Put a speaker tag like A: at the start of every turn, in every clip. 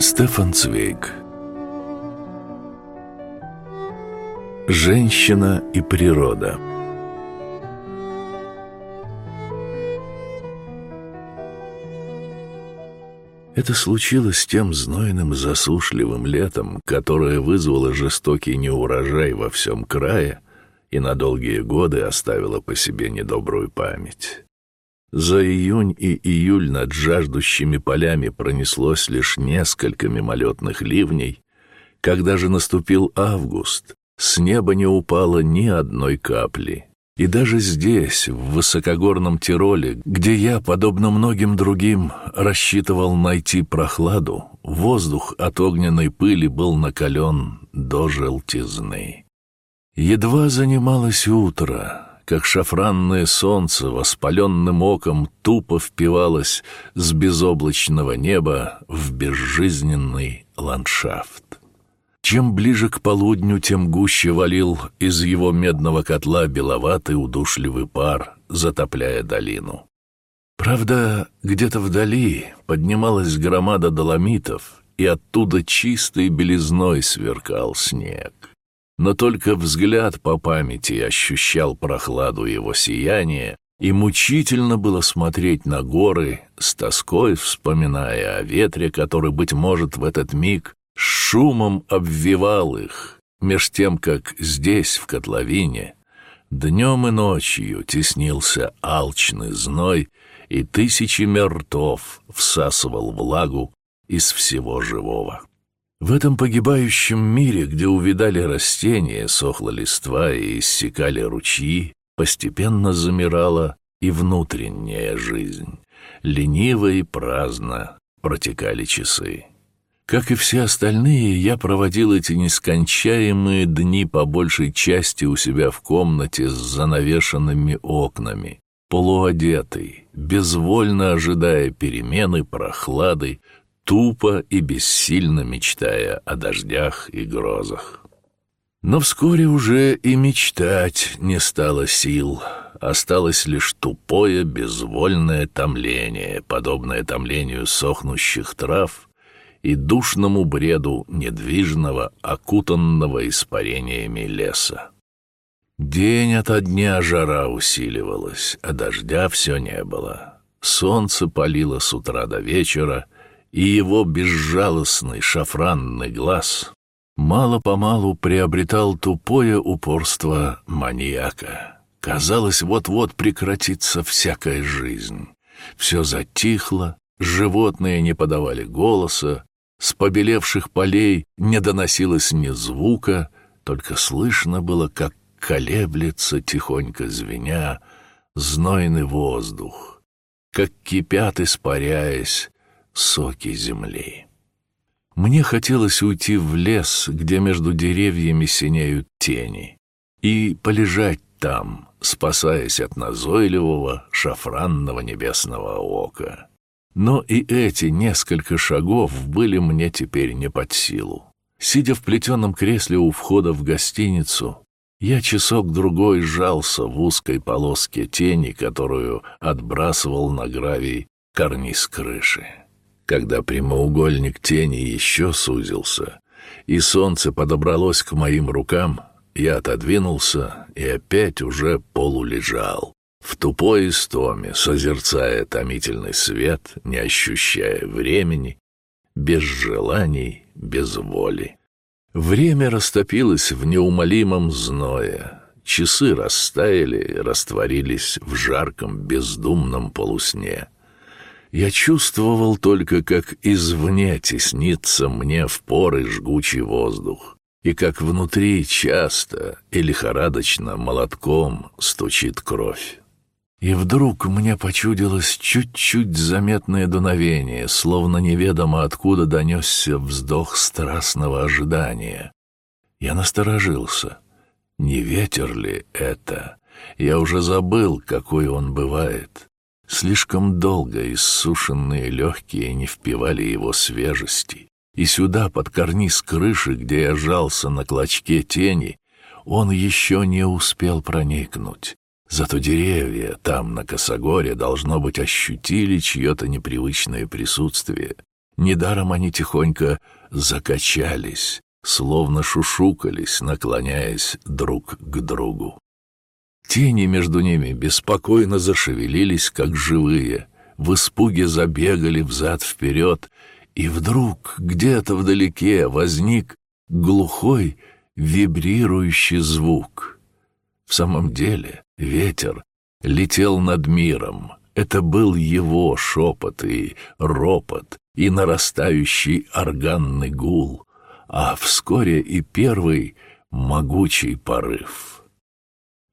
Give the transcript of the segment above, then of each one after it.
A: Стефан Цвейг Женщина и природа Это случилось тем знойным засушливым летом, которое вызвало жестокий неурожай во всем крае и на долгие годы оставило по себе недобрую память. За июнь и июль над жаждущими полями пронеслось лишь несколько мимолетных ливней. Когда же наступил август, с неба не упало ни одной капли. И даже здесь, в высокогорном Тироле, где я, подобно многим другим, рассчитывал найти прохладу, воздух от огненной пыли был накален до желтизны. Едва занималось утро, как шафранное солнце воспаленным оком тупо впивалось с безоблачного неба в безжизненный ландшафт. Чем ближе к полудню, тем гуще валил из его медного котла беловатый удушливый пар, затопляя долину. Правда, где-то вдали поднималась громада доломитов, и оттуда чистой белизной сверкал снег но только взгляд по памяти ощущал прохладу его сияния, и мучительно было смотреть на горы, с тоской вспоминая о ветре, который, быть может, в этот миг шумом обвивал их, меж тем, как здесь, в котловине, днем и ночью теснился алчный зной, и тысячами ртов всасывал влагу из всего живого. В этом погибающем мире, где увидали растения, сохла листва и иссякали ручьи, постепенно замирала и внутренняя жизнь. Лениво и праздно протекали часы. Как и все остальные, я проводил эти нескончаемые дни по большей части у себя в комнате с занавешенными окнами, полуодетый, безвольно ожидая перемены, прохлады, тупо и бессильно мечтая о дождях и грозах. Но вскоре уже и мечтать не стало сил, осталось лишь тупое безвольное томление, подобное томлению сохнущих трав и душному бреду недвижного, окутанного испарениями леса. День ото дня жара усиливалась, а дождя все не было. Солнце палило с утра до вечера — и его безжалостный шафранный глаз мало-помалу приобретал тупое упорство маньяка. Казалось, вот-вот прекратится всякая жизнь. Все затихло, животные не подавали голоса, с побелевших полей не доносилось ни звука, только слышно было, как колеблется, тихонько звеня, знойный воздух, как кипят, испаряясь, соки земли. Мне хотелось уйти в лес, где между деревьями синеют тени, и полежать там, спасаясь от назойливого шафранного небесного ока. Но и эти несколько шагов были мне теперь не под силу. Сидя в плетеном кресле у входа в гостиницу, я часок-другой сжался в узкой полоске тени, которую отбрасывал на гравий карниз крыши. Когда прямоугольник тени еще сузился, и солнце подобралось к моим рукам, я отодвинулся и опять уже полулежал, в тупой истоме, созерцая томительный свет, не ощущая времени, без желаний, без воли. Время растопилось в неумолимом зное, часы растаяли, растворились в жарком бездумном полусне — я чувствовал только, как извне теснится мне в поры жгучий воздух, и как внутри часто и лихорадочно молотком стучит кровь. И вдруг мне почудилось чуть-чуть заметное дуновение, словно неведомо откуда донесся вздох страстного ожидания. Я насторожился. Не ветер ли это? Я уже забыл, какой он бывает. Слишком долго иссушенные легкие не впивали его свежести, и сюда, под карниз крыши, где я жался на клочке тени, он еще не успел проникнуть. Зато деревья там, на косогоре, должно быть, ощутили чье-то непривычное присутствие. Недаром они тихонько закачались, словно шушукались, наклоняясь друг к другу. Тени между ними беспокойно зашевелились, как живые, в испуге забегали взад-вперед, и вдруг где-то вдалеке возник глухой вибрирующий звук. В самом деле ветер летел над миром. Это был его шепот и ропот, и нарастающий органный гул, а вскоре и первый могучий порыв.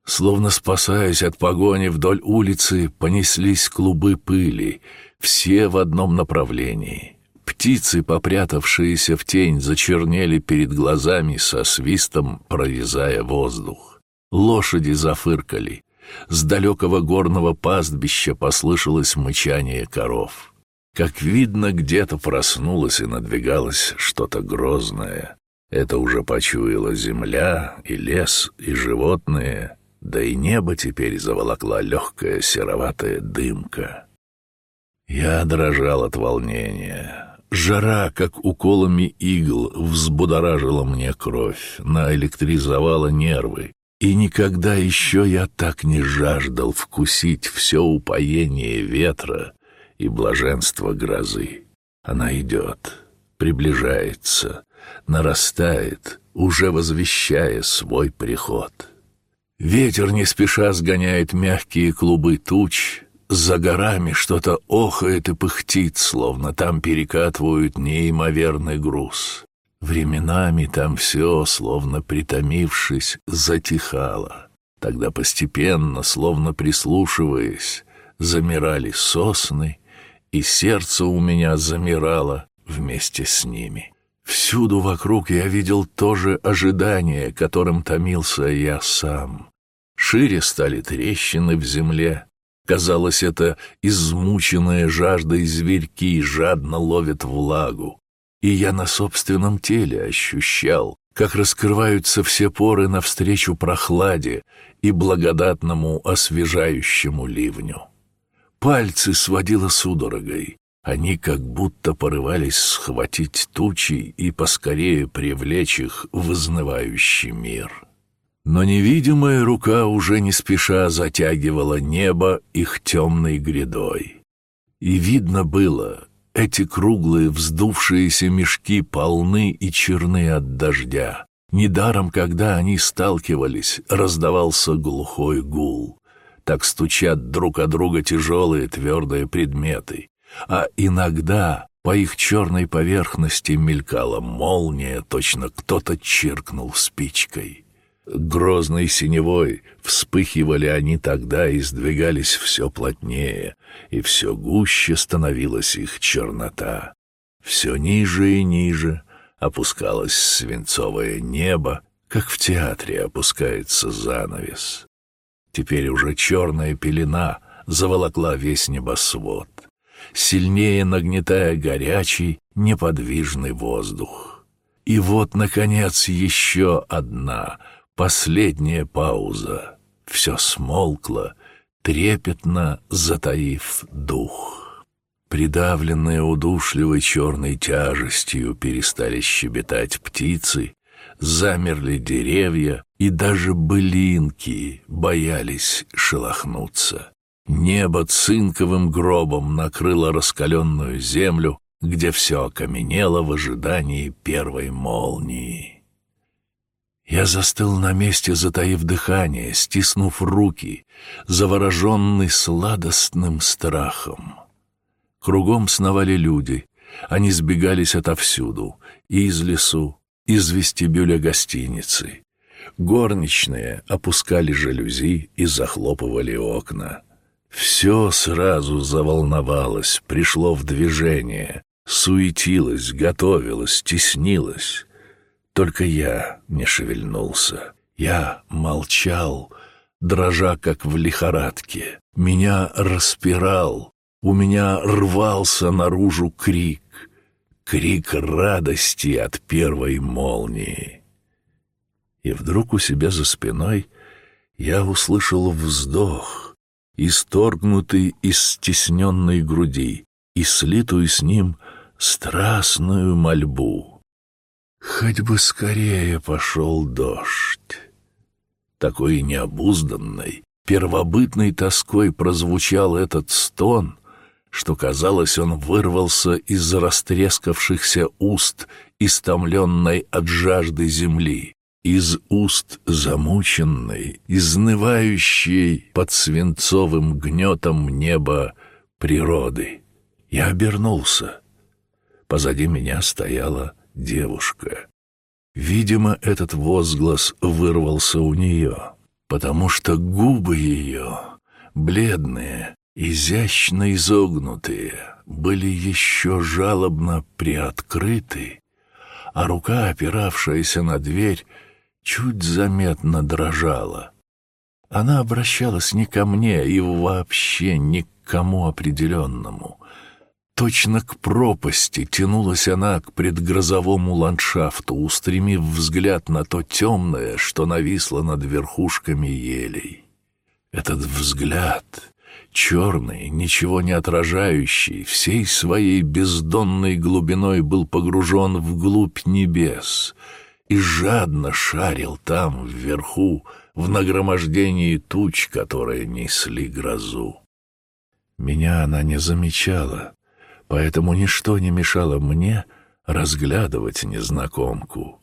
A: Словно спасаясь от погони вдоль улицы, понеслись клубы пыли, все в одном направлении. Птицы, попрятавшиеся в тень, зачернели перед глазами со свистом, прорезая воздух. Лошади зафыркали. С далекого горного пастбища послышалось мычание коров. Как видно, где-то проснулось и надвигалось что-то грозное. Это уже почуяла земля и лес, и животные, да и небо теперь заволокла легкая сероватая дымка. Я дрожал от волнения. Жара, как уколами игл, взбудоражила мне кровь, наэлектризовала нервы. И никогда еще я так не жаждал вкусить все упоение ветра, и блаженство грозы. Она идет, приближается, нарастает, уже возвещая свой приход. Ветер не спеша сгоняет мягкие клубы туч, за горами что-то охает и пыхтит, словно там перекатывают неимоверный груз. Временами там все, словно притомившись, затихало. Тогда постепенно, словно прислушиваясь, замирали сосны и сердце у меня замирало вместе с ними. Всюду вокруг я видел то же ожидание, которым томился я сам. Шире стали трещины в земле. Казалось, это измученные жаждой зверьки жадно ловят влагу. И я на собственном теле ощущал, как раскрываются все поры навстречу прохладе и благодатному освежающему ливню. Пальцы сводило судорогой. Они как будто порывались схватить тучи и поскорее привлечь их в изнывающий мир. Но невидимая рука уже не спеша затягивала небо их темной грядой. И видно было, эти круглые вздувшиеся мешки полны и черны от дождя. Недаром, когда они сталкивались, раздавался глухой гул так стучат друг о друга тяжелые твердые предметы, а иногда по их черной поверхности мелькала молния, точно кто-то чиркнул спичкой. Грозной синевой вспыхивали они тогда и сдвигались все плотнее, и все гуще становилась их чернота. Все ниже и ниже опускалось свинцовое небо, как в театре опускается занавес. Теперь уже черная пелена заволокла весь небосвод, сильнее нагнетая горячий, неподвижный воздух. И вот, наконец, еще одна, последняя пауза. Все смолкло, трепетно затаив дух. Придавленные удушливой черной тяжестью перестали щебетать птицы, замерли деревья, и даже былинки боялись шелохнуться. Небо цинковым гробом накрыло раскаленную землю, где все окаменело в ожидании первой молнии. Я застыл на месте, затаив дыхание, стиснув руки, завороженный сладостным страхом. Кругом сновали люди, они сбегались отовсюду, из лесу, из вестибюля гостиницы. Горничные опускали жалюзи и захлопывали окна. Все сразу заволновалось, пришло в движение, суетилось, готовилось, теснилось. Только я не шевельнулся. Я молчал, дрожа, как в лихорадке. Меня распирал, у меня рвался наружу крик крик радости от первой молнии. И вдруг у себя за спиной я услышал вздох, исторгнутый из стесненной груди, и слитую с ним страстную мольбу. Хоть бы скорее пошел дождь. Такой необузданной, первобытной тоской прозвучал этот стон, что, казалось, он вырвался из растрескавшихся уст, истомленной от жажды земли, из уст замученной, изнывающей под свинцовым гнетом неба природы. Я обернулся. Позади меня стояла девушка. Видимо, этот возглас вырвался у нее, потому что губы ее, бледные, изящно изогнутые, были еще жалобно приоткрыты, а рука, опиравшаяся на дверь, чуть заметно дрожала. Она обращалась не ко мне и вообще ни к кому определенному — Точно к пропасти тянулась она к предгрозовому ландшафту, устремив взгляд на то темное, что нависло над верхушками елей. Этот взгляд, черный, ничего не отражающий, всей своей бездонной глубиной был погружен вглубь небес и жадно шарил там, вверху, в нагромождении туч, которые несли грозу. Меня она не замечала, поэтому ничто не мешало мне разглядывать незнакомку.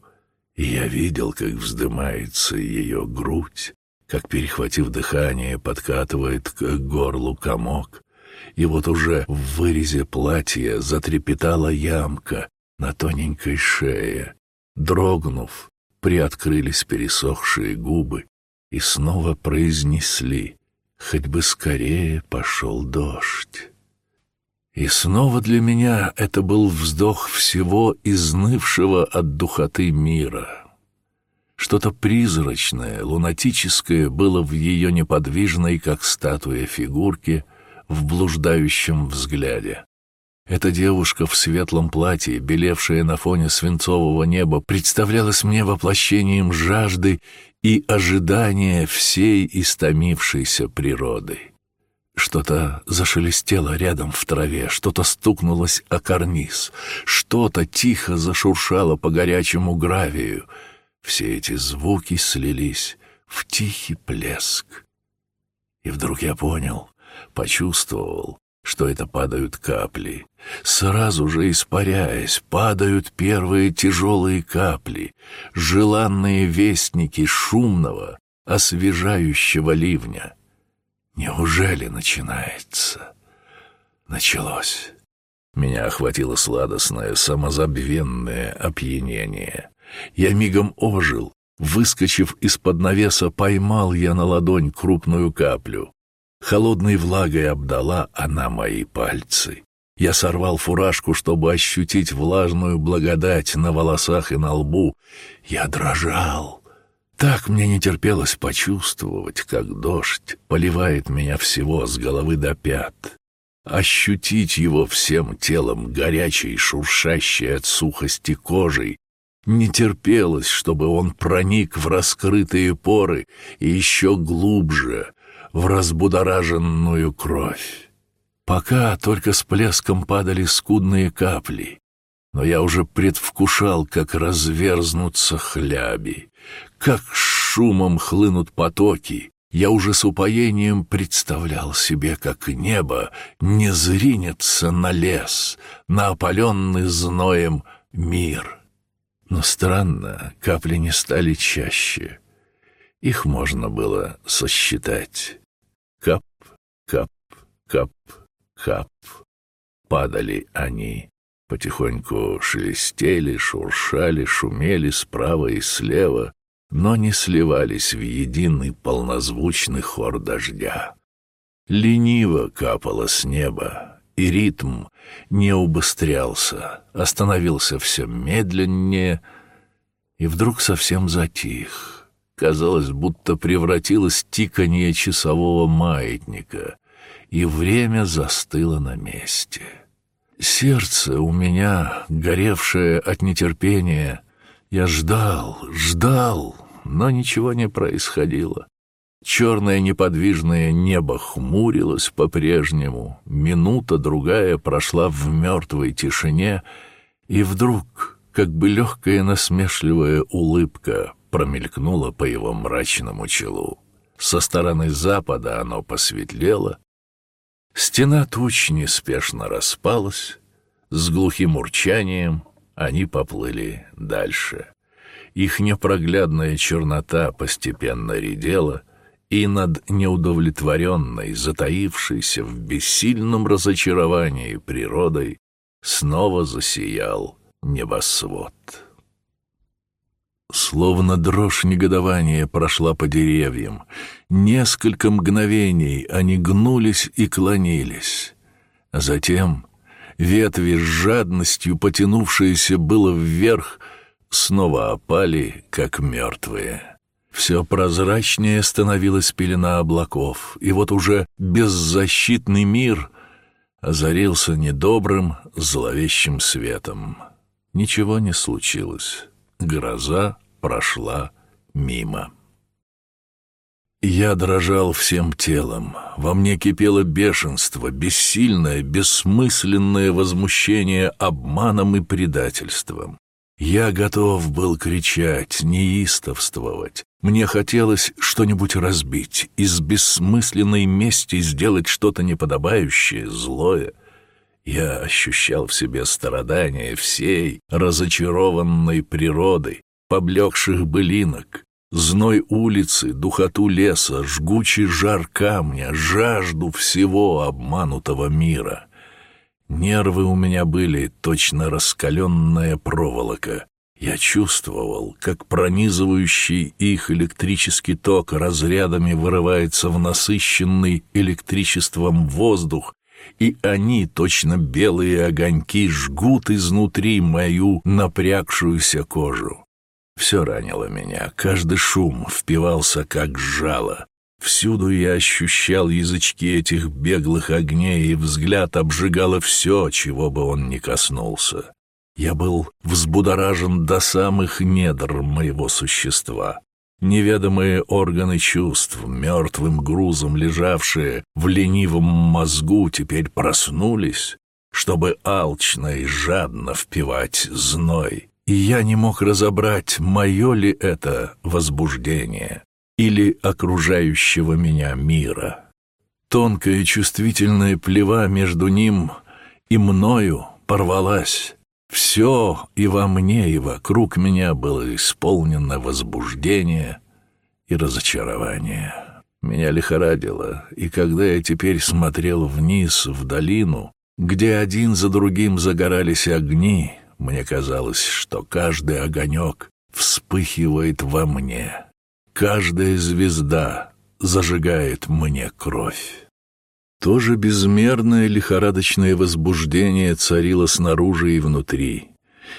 A: И я видел, как вздымается ее грудь, как, перехватив дыхание, подкатывает к горлу комок. И вот уже в вырезе платья затрепетала ямка на тоненькой шее. Дрогнув, приоткрылись пересохшие губы и снова произнесли «Хоть бы скорее пошел дождь». И снова для меня это был вздох всего изнывшего от духоты мира. Что-то призрачное, лунатическое было в ее неподвижной, как статуя фигурке, в блуждающем взгляде. Эта девушка в светлом платье, белевшая на фоне свинцового неба, представлялась мне воплощением жажды и ожидания всей истомившейся природы. Что-то зашелестело рядом в траве, что-то стукнулось о карниз, что-то тихо зашуршало по горячему гравию. Все эти звуки слились в тихий плеск. И вдруг я понял, почувствовал, что это падают капли. Сразу же испаряясь, падают первые тяжелые капли, желанные вестники шумного, освежающего ливня — Неужели начинается? Началось. Меня охватило сладостное, самозабвенное опьянение. Я мигом ожил. Выскочив из-под навеса, поймал я на ладонь крупную каплю. Холодной влагой обдала она мои пальцы. Я сорвал фуражку, чтобы ощутить влажную благодать на волосах и на лбу. Я дрожал. Так мне не терпелось почувствовать, как дождь поливает меня всего с головы до пят, ощутить его всем телом горячей, шуршащей от сухости кожей, не терпелось, чтобы он проник в раскрытые поры и еще глубже в разбудораженную кровь. Пока только с плеском падали скудные капли, но я уже предвкушал, как разверзнутся хляби, как шумом хлынут потоки. Я уже с упоением представлял себе, как небо не зринется на лес, на опаленный зноем мир. Но странно, капли не стали чаще. Их можно было сосчитать. Кап, кап, кап, кап. Падали они потихоньку шелестели, шуршали, шумели справа и слева, но не сливались в единый полнозвучный хор дождя. Лениво капало с неба, и ритм не убыстрялся, остановился все медленнее и вдруг совсем затих. Казалось, будто превратилось тиканье часового маятника, и время застыло на месте. Сердце у меня, горевшее от нетерпения, я ждал, ждал, но ничего не происходило. Черное неподвижное небо хмурилось по-прежнему, минута-другая прошла в мертвой тишине, и вдруг, как бы легкая насмешливая улыбка промелькнула по его мрачному челу. Со стороны запада оно посветлело, стена туч неспешно распалась, с глухим урчанием они поплыли дальше. Их непроглядная чернота постепенно редела, и над неудовлетворенной, затаившейся в бессильном разочаровании природой снова засиял небосвод. Словно дрожь негодования прошла по деревьям. Несколько мгновений они гнулись и клонились. А затем ветви с жадностью, потянувшиеся было вверх, снова опали, как мертвые. Все прозрачнее становилась пелена облаков, и вот уже беззащитный мир озарился недобрым, зловещим светом. Ничего не случилось. Гроза прошла мимо. Я дрожал всем телом. Во мне кипело бешенство, бессильное, бессмысленное возмущение обманом и предательством. Я готов был кричать, неистовствовать. Мне хотелось что-нибудь разбить, из бессмысленной мести сделать что-то неподобающее, злое. Я ощущал в себе страдания всей разочарованной природы, поблекших былинок, зной улицы, духоту леса, жгучий жар камня, жажду всего обманутого мира — Нервы у меня были точно раскаленная проволока. Я чувствовал, как пронизывающий их электрический ток разрядами вырывается в насыщенный электричеством воздух, и они, точно белые огоньки, жгут изнутри мою напрягшуюся кожу. Все ранило меня, каждый шум впивался как жало. Всюду я ощущал язычки этих беглых огней, и взгляд обжигало все, чего бы он ни коснулся. Я был взбудоражен до самых недр моего существа. Неведомые органы чувств, мертвым грузом лежавшие в ленивом мозгу, теперь проснулись, чтобы алчно и жадно впивать зной. И я не мог разобрать, мое ли это возбуждение или окружающего меня мира. Тонкая чувствительная плева между ним и мною порвалась. Все и во мне, и вокруг меня было исполнено возбуждение и разочарование. Меня лихорадило, и когда я теперь смотрел вниз, в долину, где один за другим загорались огни, мне казалось, что каждый огонек вспыхивает во мне. Каждая звезда зажигает мне кровь. То же безмерное лихорадочное возбуждение царило снаружи и внутри,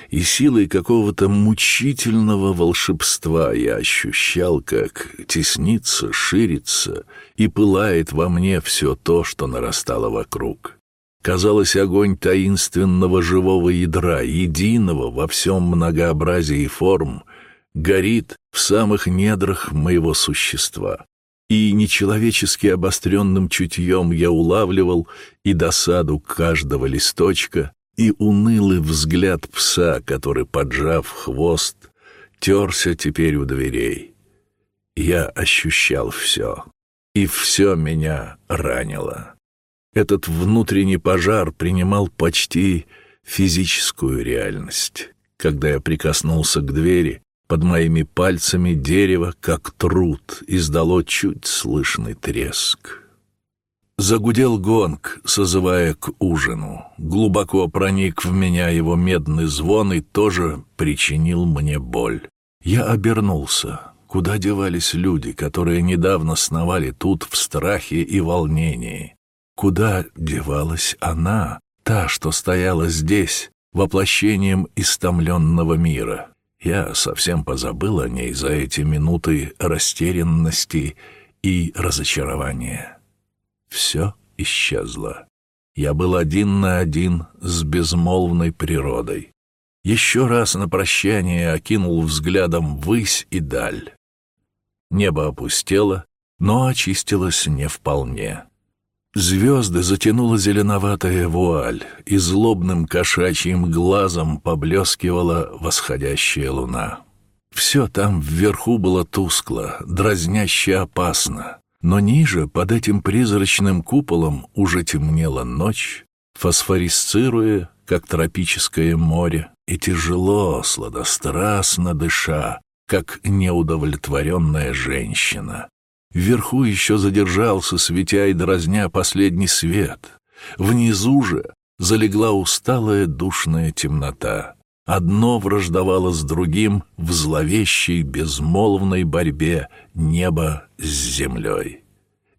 A: и силой какого-то мучительного волшебства я ощущал, как теснится, ширится и пылает во мне все то, что нарастало вокруг. Казалось, огонь таинственного живого ядра, единого во всем многообразии форм, горит в самых недрах моего существа. И нечеловечески обостренным чутьем я улавливал и досаду каждого листочка, и унылый взгляд пса, который, поджав хвост, терся теперь у дверей. Я ощущал все, и все меня ранило. Этот внутренний пожар принимал почти физическую реальность. Когда я прикоснулся к двери, под моими пальцами дерево, как труд, издало чуть слышный треск. Загудел гонг, созывая к ужину. Глубоко проник в меня его медный звон и тоже причинил мне боль. Я обернулся. Куда девались люди, которые недавно сновали тут в страхе и волнении? Куда девалась она, та, что стояла здесь, воплощением истомленного мира? Я совсем позабыл о ней за эти минуты растерянности и разочарования. Все исчезло. Я был один на один с безмолвной природой. Еще раз на прощание окинул взглядом высь и даль. Небо опустело, но очистилась не вполне. Звезды затянула зеленоватая вуаль, и злобным кошачьим глазом поблескивала восходящая луна. Все там вверху было тускло, дразняще опасно, но ниже, под этим призрачным куполом, уже темнела ночь, фосфорисцируя, как тропическое море, и тяжело, сладострастно дыша, как неудовлетворенная женщина. Вверху еще задержался, светя и дразня последний свет. Внизу же залегла усталая душная темнота. Одно враждовало с другим в зловещей безмолвной борьбе небо с землей.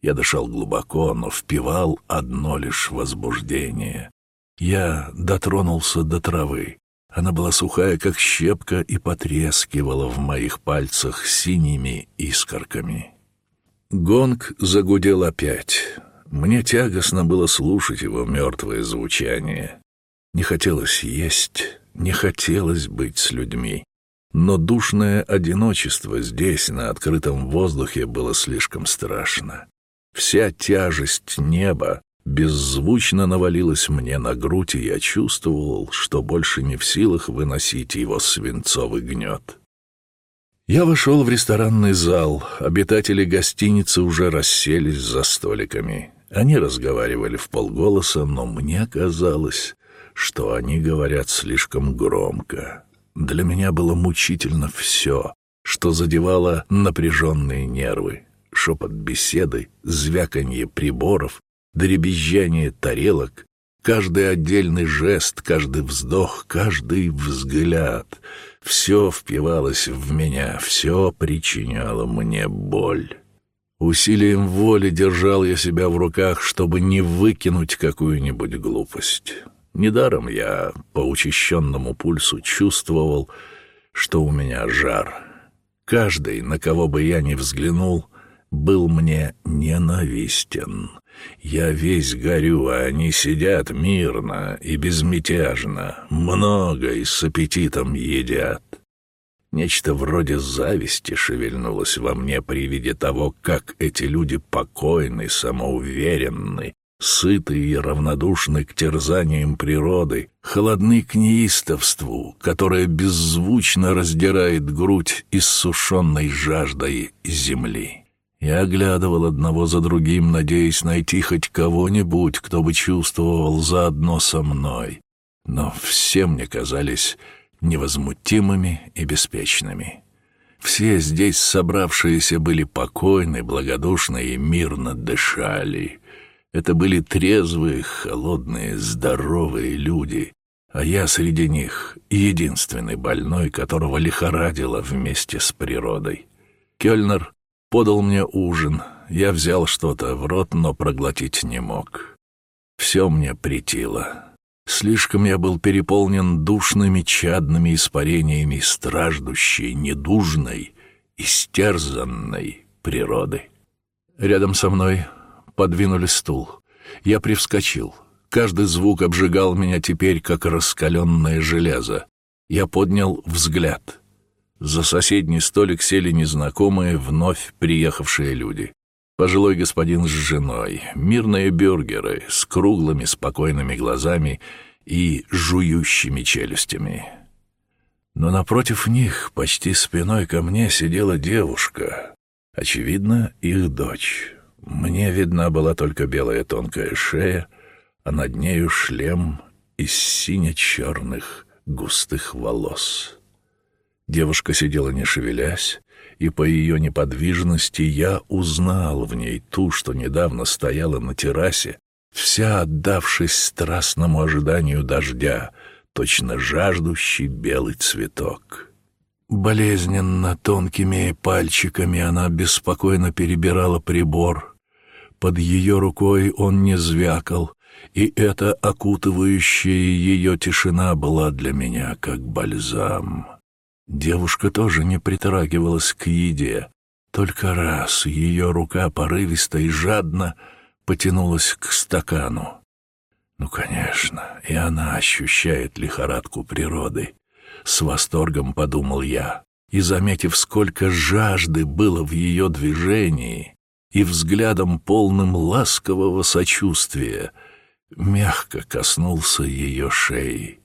A: Я дышал глубоко, но впивал одно лишь возбуждение. Я дотронулся до травы. Она была сухая, как щепка, и потрескивала в моих пальцах синими искорками. Гонг загудел опять. Мне тягостно было слушать его мертвое звучание. Не хотелось есть, не хотелось быть с людьми. Но душное одиночество здесь, на открытом воздухе, было слишком страшно. Вся тяжесть неба беззвучно навалилась мне на грудь, и я чувствовал, что больше не в силах выносить его свинцовый гнет. Я вошел в ресторанный зал. Обитатели гостиницы уже расселись за столиками. Они разговаривали в полголоса, но мне казалось, что они говорят слишком громко. Для меня было мучительно все, что задевало напряженные нервы. Шепот беседы, звяканье приборов, дребезжание тарелок, каждый отдельный жест, каждый вздох, каждый взгляд — все впивалось в меня, все причиняло мне боль. Усилием воли держал я себя в руках, чтобы не выкинуть какую-нибудь глупость. Недаром я по учащенному пульсу чувствовал, что у меня жар. Каждый, на кого бы я ни взглянул, был мне ненавистен. Я весь горю, а они сидят мирно и безмятежно, много и с аппетитом едят. Нечто вроде зависти шевельнулось во мне при виде того, как эти люди покойны, самоуверенны, сыты и равнодушны к терзаниям природы, холодны к неистовству, которое беззвучно раздирает грудь иссушенной жаждой земли. Я оглядывал одного за другим, надеясь найти хоть кого-нибудь, кто бы чувствовал заодно со мной. Но все мне казались невозмутимыми и беспечными. Все здесь собравшиеся были покойны, благодушны и мирно дышали. Это были трезвые, холодные, здоровые люди, а я среди них единственный больной, которого лихорадило вместе с природой. Кёльнер подал мне ужин. Я взял что-то в рот, но проглотить не мог. Все мне притило. Слишком я был переполнен душными чадными испарениями страждущей, недужной, истерзанной природы. Рядом со мной подвинули стул. Я привскочил. Каждый звук обжигал меня теперь, как раскаленное железо. Я поднял взгляд — за соседний столик сели незнакомые, вновь приехавшие люди. Пожилой господин с женой, мирные бюргеры с круглыми спокойными глазами и жующими челюстями. Но напротив них, почти спиной ко мне, сидела девушка. Очевидно, их дочь. Мне видна была только белая тонкая шея, а над нею шлем из сине-черных густых волос. Девушка сидела не шевелясь, и по ее неподвижности я узнал в ней ту, что недавно стояла на террасе, вся отдавшись страстному ожиданию дождя, точно жаждущий белый цветок. Болезненно тонкими пальчиками она беспокойно перебирала прибор. Под ее рукой он не звякал, и эта окутывающая ее тишина была для меня как бальзам. Девушка тоже не притрагивалась к еде. Только раз ее рука порывисто и жадно потянулась к стакану. Ну, конечно, и она ощущает лихорадку природы. С восторгом подумал я, и, заметив, сколько жажды было в ее движении, и взглядом полным ласкового сочувствия мягко коснулся ее шеи.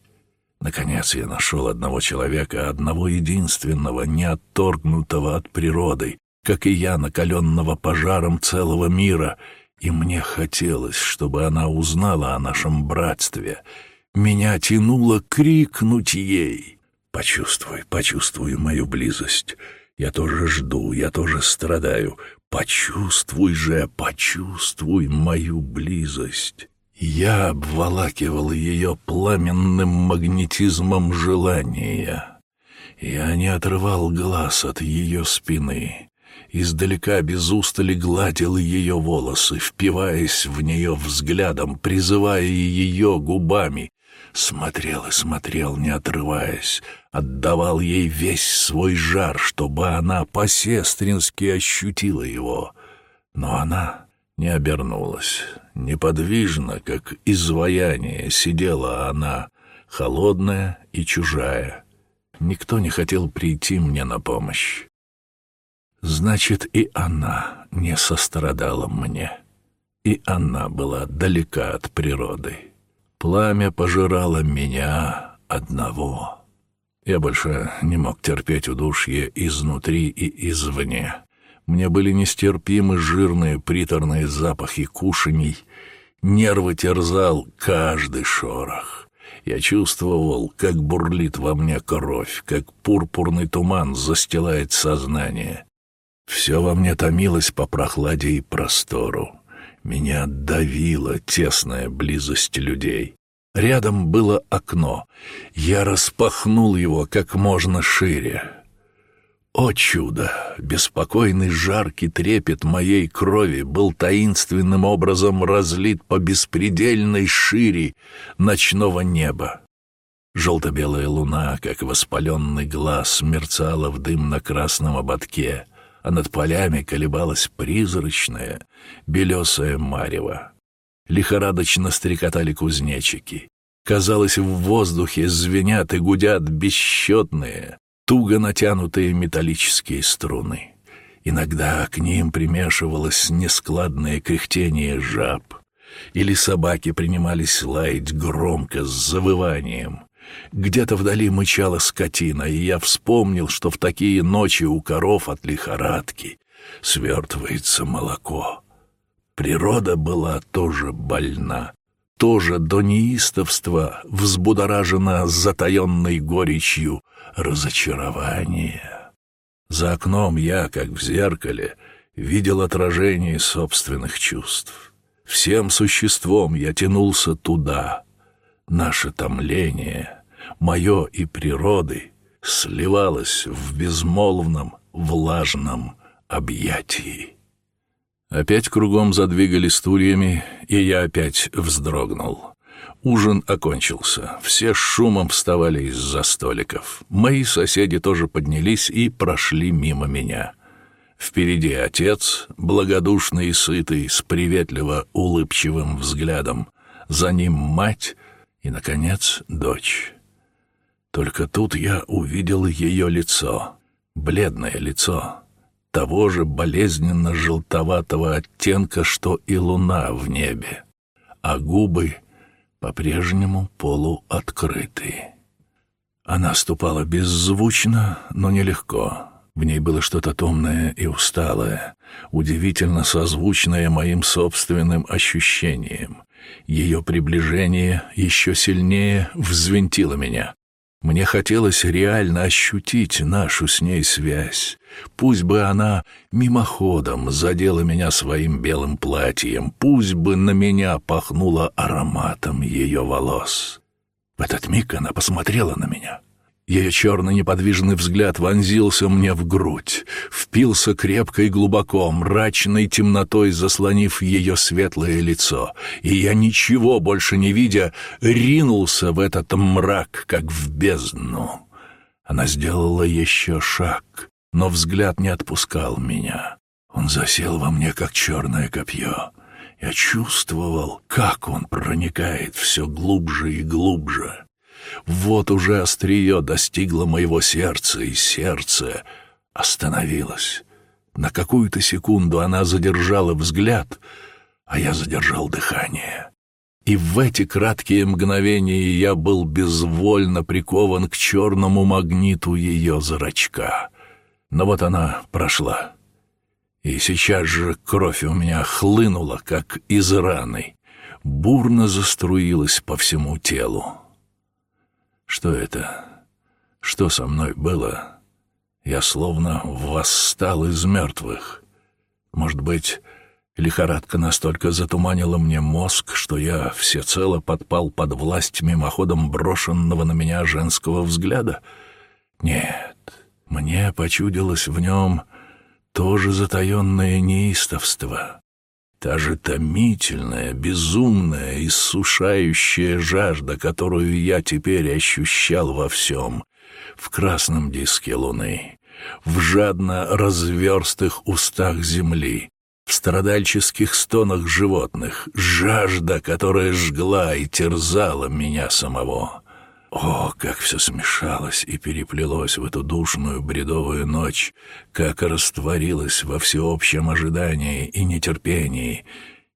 A: Наконец я нашел одного человека, одного единственного, не отторгнутого от природы, как и я, накаленного пожаром целого мира, и мне хотелось, чтобы она узнала о нашем братстве. Меня тянуло крикнуть ей. «Почувствуй, почувствуй мою близость. Я тоже жду, я тоже страдаю. Почувствуй же, почувствуй мою близость». Я обволакивал ее пламенным магнетизмом желания. Я не отрывал глаз от ее спины. Издалека без устали гладил ее волосы, впиваясь в нее взглядом, призывая ее губами. Смотрел и смотрел, не отрываясь, отдавал ей весь свой жар, чтобы она по-сестрински ощутила его. Но она не обернулась. Неподвижно, как изваяние, сидела она, холодная и чужая. Никто не хотел прийти мне на помощь. Значит, и она не сострадала мне. И она была далека от природы. Пламя пожирало меня одного. Я больше не мог терпеть удушье изнутри и извне. Мне были нестерпимы жирные приторные запахи кушаний. Нервы терзал каждый шорох. Я чувствовал, как бурлит во мне кровь, как пурпурный туман застилает сознание. Все во мне томилось по прохладе и простору. Меня давила тесная близость людей. Рядом было окно. Я распахнул его как можно шире. О чудо! Беспокойный жаркий трепет моей крови был таинственным образом разлит по беспредельной шире ночного неба. Желто-белая луна, как воспаленный глаз, мерцала в дымно-красном ободке, а над полями колебалась призрачная, белесая марево. Лихорадочно стрекотали кузнечики. Казалось, в воздухе звенят и гудят бесчетные, туго натянутые металлические струны. Иногда к ним примешивалось нескладное кряхтение жаб, или собаки принимались лаять громко с завыванием. Где-то вдали мычала скотина, и я вспомнил, что в такие ночи у коров от лихорадки свертывается молоко. Природа была тоже больна, тоже до неистовства взбудоражена затаенной горечью разочарование. За окном я, как в зеркале, видел отражение собственных чувств. Всем существом я тянулся туда. Наше томление, мое и природы, сливалось в безмолвном, влажном объятии. Опять кругом задвигали стульями, и я опять вздрогнул. Ужин окончился. Все шумом вставали из-за столиков. Мои соседи тоже поднялись и прошли мимо меня. Впереди отец, благодушный и сытый, с приветливо улыбчивым взглядом. За ним мать и, наконец, дочь. Только тут я увидел ее лицо, бледное лицо, того же болезненно-желтоватого оттенка, что и луна в небе, а губы — по-прежнему полуоткрыты. Она ступала беззвучно, но нелегко. В ней было что-то томное и усталое, удивительно созвучное моим собственным ощущениям. Ее приближение еще сильнее взвинтило меня. Мне хотелось реально ощутить нашу с ней связь. Пусть бы она мимоходом задела меня своим белым платьем, пусть бы на меня пахнуло ароматом ее волос. В этот миг она посмотрела на меня — ее черный неподвижный взгляд вонзился мне в грудь, впился крепко и глубоко, мрачной темнотой заслонив ее светлое лицо, и я, ничего больше не видя, ринулся в этот мрак, как в бездну. Она сделала еще шаг, но взгляд не отпускал меня. Он засел во мне, как черное копье. Я чувствовал, как он проникает все глубже и глубже. Вот уже острие достигло моего сердца, и сердце остановилось. На какую-то секунду она задержала взгляд, а я задержал дыхание. И в эти краткие мгновения я был безвольно прикован к черному магниту ее зрачка. Но вот она прошла. И сейчас же кровь у меня хлынула, как из раны, бурно заструилась по всему телу. Что это? Что со мной было? Я словно восстал из мертвых. Может быть, лихорадка настолько затуманила мне мозг, что я всецело подпал под власть мимоходом брошенного на меня женского взгляда? Нет, мне почудилось в нем тоже затаенное неистовство, та же томительная, безумная, иссушающая жажда, которую я теперь ощущал во всем, в красном диске луны, в жадно разверстых устах земли, в страдальческих стонах животных, жажда, которая жгла и терзала меня самого. О, как все смешалось и переплелось в эту душную бредовую ночь, как растворилось во всеобщем ожидании и нетерпении.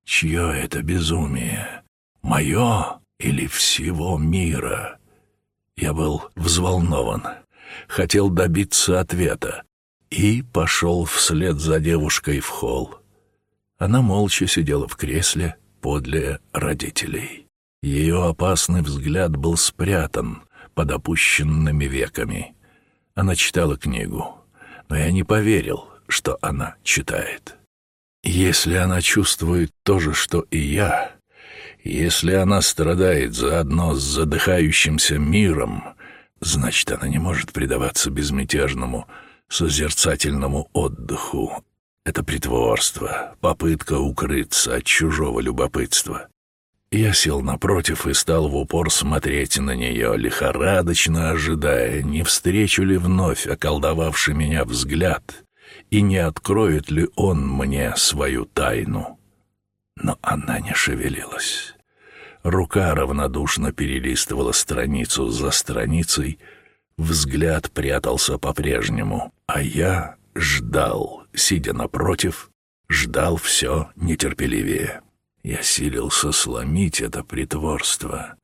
A: Чье это безумие? Мое или всего мира?» Я был взволнован, хотел добиться ответа и пошел вслед за девушкой в холл. Она молча сидела в кресле подле родителей. Ее опасный взгляд был спрятан под опущенными веками. Она читала книгу, но я не поверил, что она читает. Если она чувствует то же, что и я, если она страдает заодно с задыхающимся миром, значит, она не может предаваться безмятежному, созерцательному отдыху. Это притворство, попытка укрыться от чужого любопытства. Я сел напротив и стал в упор смотреть на нее, лихорадочно ожидая, не встречу ли вновь околдовавший меня взгляд, и не откроет ли он мне свою тайну но она не шевелилась. Рука равнодушно перелистывала страницу за страницей, взгляд прятался по-прежнему, а я ждал, сидя напротив, ждал все нетерпеливее. Я силился сломить это притворство,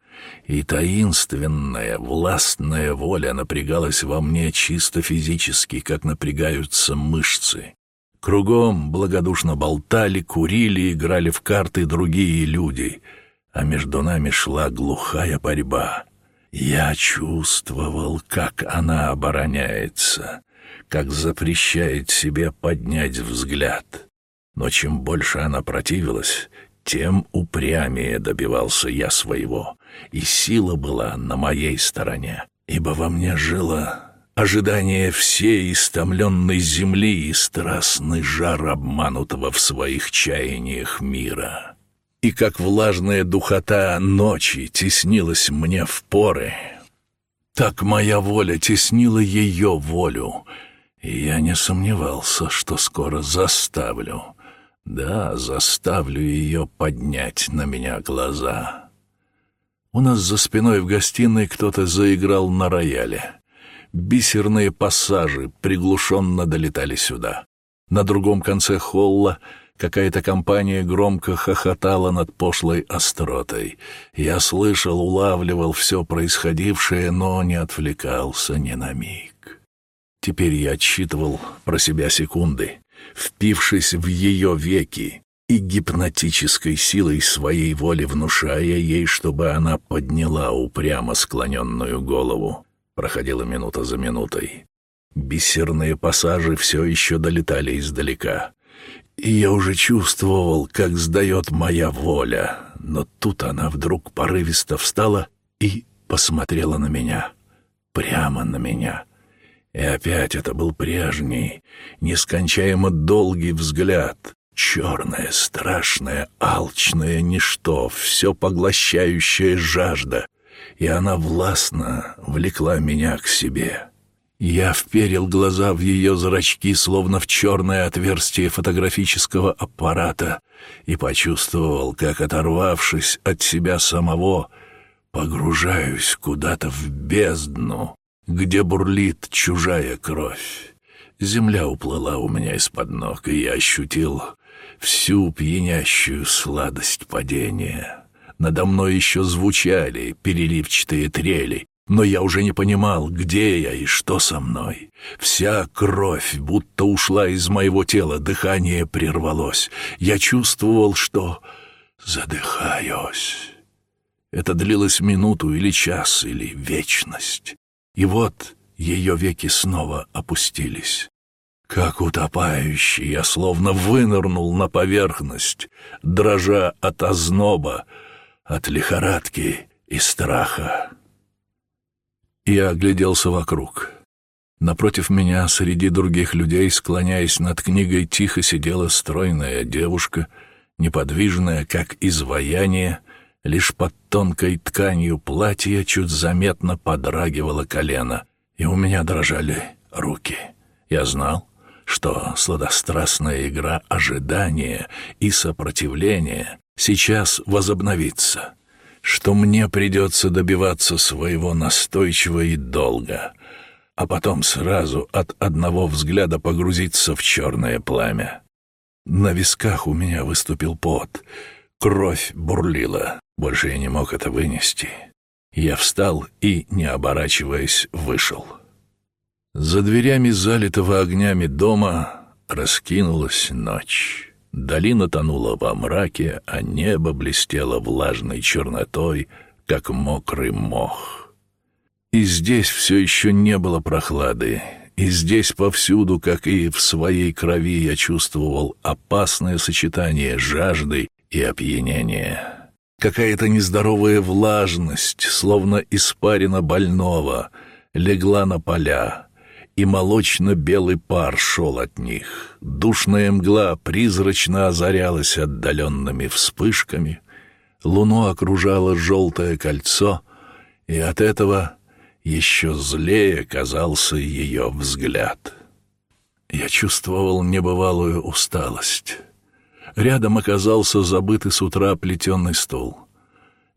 A: и таинственная, властная воля напрягалась во мне чисто физически, как напрягаются мышцы. Кругом благодушно болтали, курили, играли в карты другие люди, а между нами шла глухая борьба. Я чувствовал, как она обороняется, как запрещает себе поднять взгляд. Но чем больше она противилась, тем упрямее добивался я своего, и сила была на моей стороне, ибо во мне жило ожидание всей истомленной земли и страстный жар обманутого в своих чаяниях мира. И как влажная духота ночи теснилась мне в поры, так моя воля теснила ее волю, и я не сомневался, что скоро заставлю, да, заставлю ее поднять на меня глаза. У нас за спиной в гостиной кто-то заиграл на рояле бисерные пассажи приглушенно долетали сюда. На другом конце холла какая-то компания громко хохотала над пошлой остротой. Я слышал, улавливал все происходившее, но не отвлекался ни на миг. Теперь я отсчитывал про себя секунды, впившись в ее веки, и гипнотической силой своей воли внушая ей, чтобы она подняла упрямо склоненную голову. Проходила минута за минутой. Бисерные пассажи все еще долетали издалека. И я уже чувствовал, как сдает моя воля. Но тут она вдруг порывисто встала и посмотрела на меня. Прямо на меня. И опять это был прежний, нескончаемо долгий взгляд. Черное, страшное, алчное ничто, все поглощающая жажда — и она властно влекла меня к себе. Я вперил глаза в ее зрачки, словно в черное отверстие фотографического аппарата, и почувствовал, как, оторвавшись от себя самого, погружаюсь куда-то в бездну, где бурлит чужая кровь, Земля уплыла у меня из-под ног, и я ощутил всю пьянящую сладость падения. Надо мной еще звучали переливчатые трели, но я уже не понимал, где я и что со мной. Вся кровь будто ушла из моего тела, дыхание прервалось. Я чувствовал, что задыхаюсь. Это длилось минуту или час, или вечность. И вот ее веки снова опустились. Как утопающий, я словно вынырнул на поверхность, дрожа от озноба, от лихорадки и страха. Я огляделся вокруг. Напротив меня, среди других людей, склоняясь над книгой, тихо сидела стройная девушка, неподвижная, как изваяние, лишь под тонкой тканью платья чуть заметно подрагивало колено, и у меня дрожали руки. Я знал, что сладострастная игра ожидания и сопротивления сейчас возобновится, что мне придется добиваться своего настойчиво и долго, а потом сразу от одного взгляда погрузиться в черное пламя. На висках у меня выступил пот, кровь бурлила, больше я не мог это вынести. Я встал и, не оборачиваясь, вышел. За дверями залитого огнями дома раскинулась ночь. Долина тонула во мраке, а небо блестело влажной чернотой, как мокрый мох. И здесь все еще не было прохлады, и здесь повсюду, как и в своей крови, я чувствовал опасное сочетание жажды и опьянения. Какая-то нездоровая влажность, словно испарина больного, легла на поля, и молочно-белый пар шел от них. Душная мгла призрачно озарялась отдаленными вспышками, луну окружало желтое кольцо, и от этого еще злее казался ее взгляд. Я чувствовал небывалую усталость. Рядом оказался забытый с утра плетеный стул.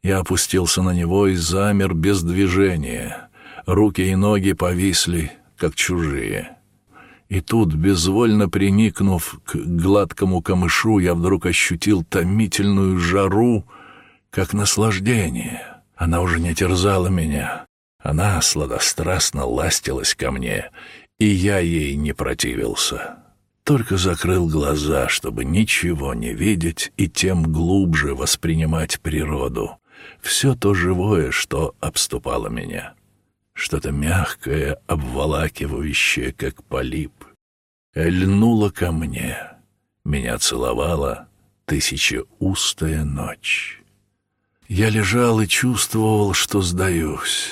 A: Я опустился на него и замер без движения. Руки и ноги повисли, как чужие. И тут, безвольно приникнув к гладкому камышу, я вдруг ощутил томительную жару, как наслаждение. Она уже не терзала меня. Она сладострастно ластилась ко мне, и я ей не противился. Только закрыл глаза, чтобы ничего не видеть и тем глубже воспринимать природу. Все то живое, что обступало меня что-то мягкое, обволакивающее, как полип. Льнуло ко мне, меня целовала тысячеустая ночь. Я лежал и чувствовал, что сдаюсь,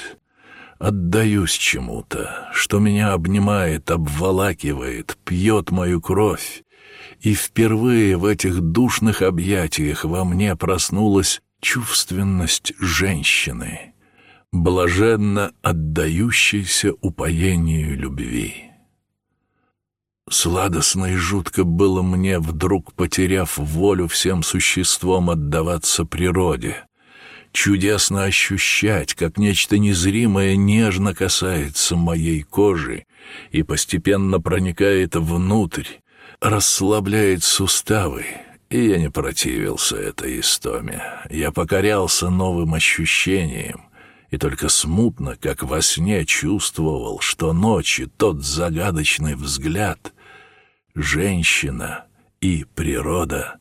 A: отдаюсь чему-то, что меня обнимает, обволакивает, пьет мою кровь, и впервые в этих душных объятиях во мне проснулась чувственность женщины блаженно отдающийся упоению любви. Сладостно и жутко было мне, вдруг потеряв волю всем существом отдаваться природе, чудесно ощущать, как нечто незримое нежно касается моей кожи и постепенно проникает внутрь, расслабляет суставы, и я не противился этой истоме. Я покорялся новым ощущениям, и только смутно, как во сне, чувствовал, что ночи тот загадочный взгляд, женщина и природа,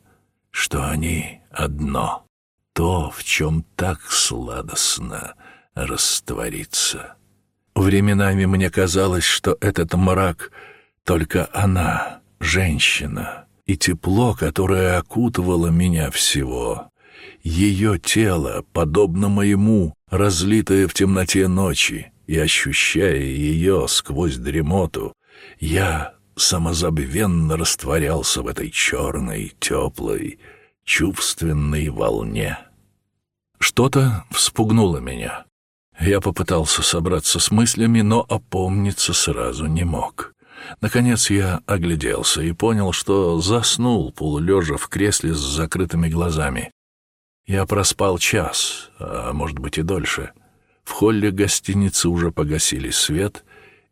A: что они одно, то, в чем так сладостно раствориться. Временами мне казалось, что этот мрак — только она, женщина, и тепло, которое окутывало меня всего, ее тело, подобно моему, разлитое в темноте ночи, и ощущая ее сквозь дремоту, я самозабвенно растворялся в этой черной, теплой, чувственной волне. Что-то вспугнуло меня. Я попытался собраться с мыслями, но опомниться сразу не мог. Наконец я огляделся и понял, что заснул полулежа в кресле с закрытыми глазами. Я проспал час, а может быть и дольше. В холле гостиницы уже погасили свет,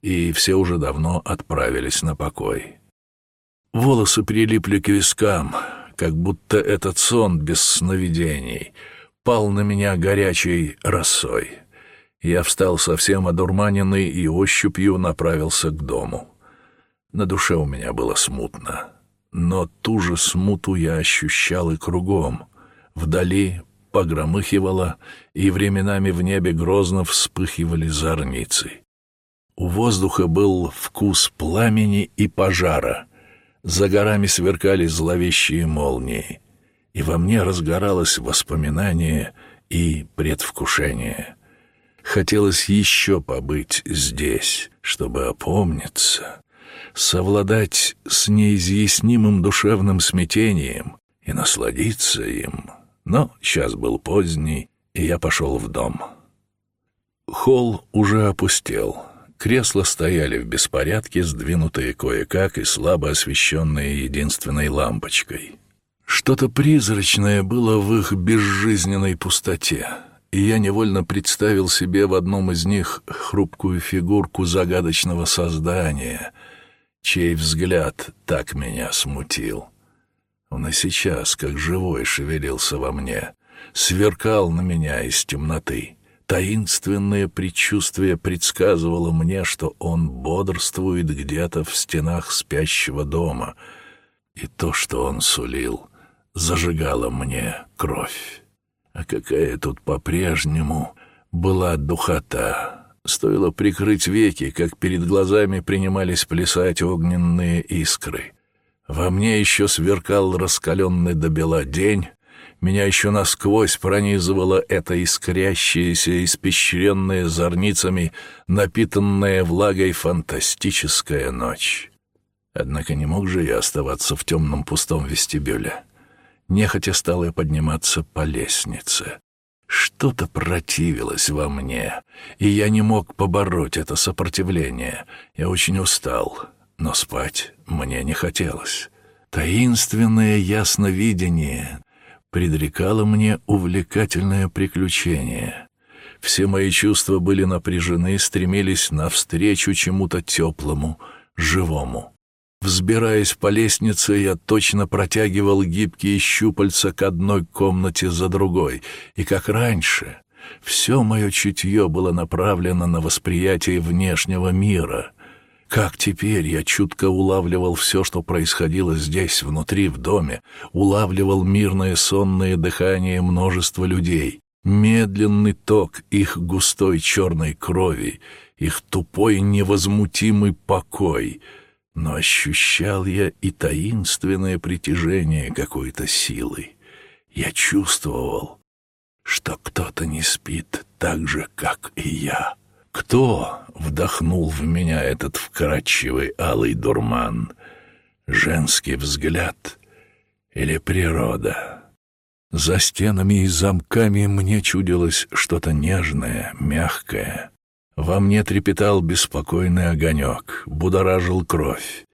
A: и все уже давно отправились на покой. Волосы прилипли к вискам, как будто этот сон без сновидений пал на меня горячей росой. Я встал совсем одурманенный и ощупью направился к дому. На душе у меня было смутно, но ту же смуту я ощущал и кругом. Вдали погромыхивало, и временами в небе грозно вспыхивали зорницы. У воздуха был вкус пламени и пожара. За горами сверкали зловещие молнии, и во мне разгоралось воспоминание и предвкушение. Хотелось еще побыть здесь, чтобы опомниться, совладать с неизъяснимым душевным смятением и насладиться им. Но час был поздний, и я пошел в дом. Холл уже опустел. Кресла стояли в беспорядке, сдвинутые кое-как и слабо освещенные единственной лампочкой. Что-то призрачное было в их безжизненной пустоте, и я невольно представил себе в одном из них хрупкую фигурку загадочного создания, чей взгляд так меня смутил. Он и сейчас, как живой, шевелился во мне, сверкал на меня из темноты. Таинственное предчувствие предсказывало мне, что он бодрствует где-то в стенах спящего дома, и то, что он сулил, зажигало мне кровь. А какая тут по-прежнему была духота! Стоило прикрыть веки, как перед глазами принимались плясать огненные искры. Во мне еще сверкал раскаленный до бела день, меня еще насквозь пронизывала эта искрящаяся, испещренная зорницами, напитанная влагой фантастическая ночь. Однако не мог же я оставаться в темном пустом вестибюле. Нехотя стал я подниматься по лестнице. Что-то противилось во мне, и я не мог побороть это сопротивление. Я очень устал, но спать мне не хотелось. Таинственное ясновидение предрекало мне увлекательное приключение. Все мои чувства были напряжены, стремились навстречу чему-то теплому, живому. Взбираясь по лестнице, я точно протягивал гибкие щупальца к одной комнате за другой, и, как раньше, все мое чутье было направлено на восприятие внешнего мира. Как теперь я чутко улавливал все, что происходило здесь, внутри, в доме, улавливал мирное сонное дыхание множества людей, медленный ток их густой черной крови, их тупой невозмутимый покой — но ощущал я и таинственное притяжение какой-то силы. Я чувствовал, что кто-то не спит так же, как и я. Кто вдохнул в меня этот вкрадчивый алый дурман? Женский взгляд или природа? За стенами и замками мне чудилось что-то нежное, мягкое, во мне трепетал беспокойный огонек, будоражил кровь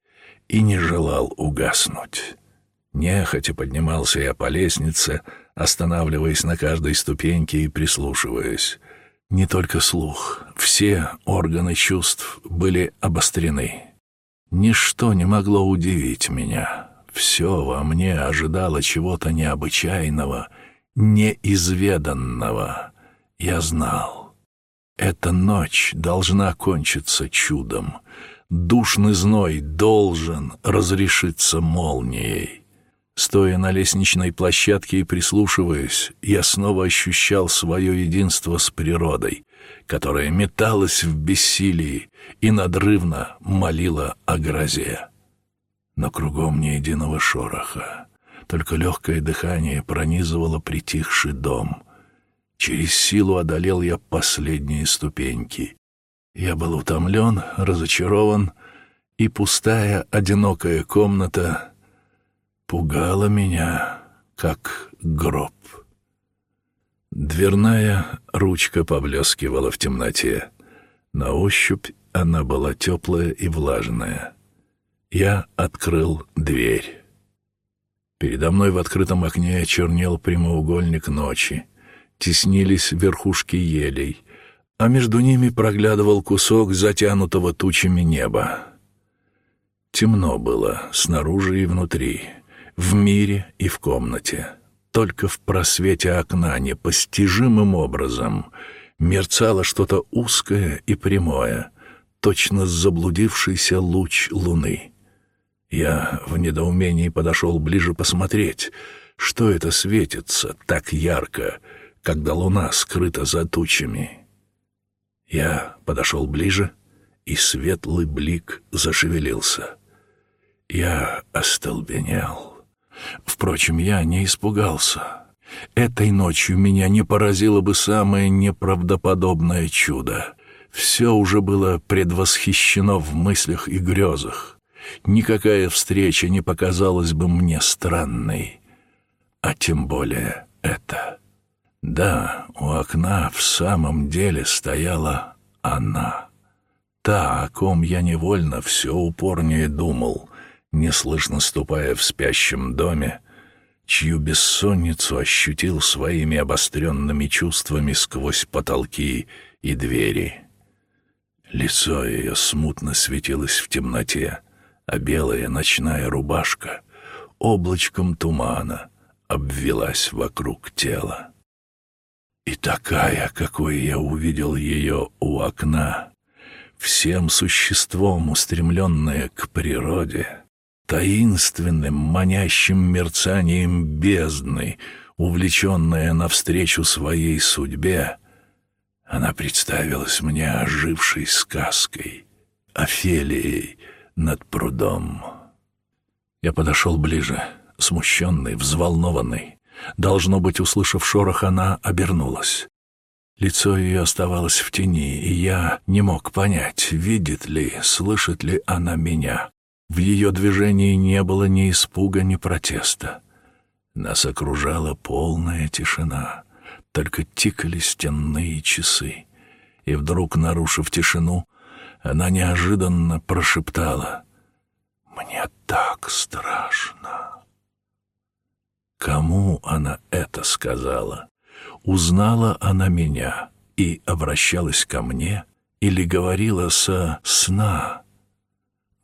A: и не желал угаснуть. Нехотя поднимался я по лестнице, останавливаясь на каждой ступеньке и прислушиваясь. Не только слух, все органы чувств были обострены. Ничто не могло удивить меня. Все во мне ожидало чего-то необычайного, неизведанного. Я знал. Эта ночь должна кончиться чудом. Душный зной должен разрешиться молнией. Стоя на лестничной площадке и прислушиваясь, я снова ощущал свое единство с природой, которая металась в бессилии и надрывно молила о грозе. Но кругом ни единого шороха, только легкое дыхание пронизывало притихший дом — Через силу одолел я последние ступеньки. Я был утомлен, разочарован, и пустая, одинокая комната пугала меня, как гроб. Дверная ручка поблескивала в темноте. На ощупь она была теплая и влажная. Я открыл дверь. Передо мной в открытом окне чернел прямоугольник ночи теснились верхушки елей, а между ними проглядывал кусок затянутого тучами неба. Темно было снаружи и внутри, в мире и в комнате. Только в просвете окна непостижимым образом мерцало что-то узкое и прямое, точно заблудившийся луч луны. Я в недоумении подошел ближе посмотреть, что это светится так ярко, когда луна скрыта за тучами. Я подошел ближе, и светлый блик зашевелился. Я остолбенел. Впрочем, я не испугался. Этой ночью меня не поразило бы самое неправдоподобное чудо. Все уже было предвосхищено в мыслях и грезах. Никакая встреча не показалась бы мне странной. А тем более это. Да, у окна в самом деле стояла она. Та, о ком я невольно все упорнее думал, неслышно ступая в спящем доме, чью бессонницу ощутил своими обостренными чувствами сквозь потолки и двери. Лицо ее смутно светилось в темноте, а белая ночная рубашка облачком тумана обвелась вокруг тела. И такая, какой я увидел ее у окна, всем существом устремленная к природе, таинственным, манящим мерцанием бездны, увлеченная навстречу своей судьбе, она представилась мне ожившей сказкой, Офелией над прудом. Я подошел ближе, смущенный, взволнованный. Должно быть, услышав шорох, она обернулась. Лицо ее оставалось в тени, и я не мог понять, видит ли, слышит ли она меня. В ее движении не было ни испуга, ни протеста. Нас окружала полная тишина, только тикали стенные часы. И вдруг, нарушив тишину, она неожиданно прошептала «Мне так страшно». Кому она это сказала? Узнала она меня и обращалась ко мне или говорила со сна?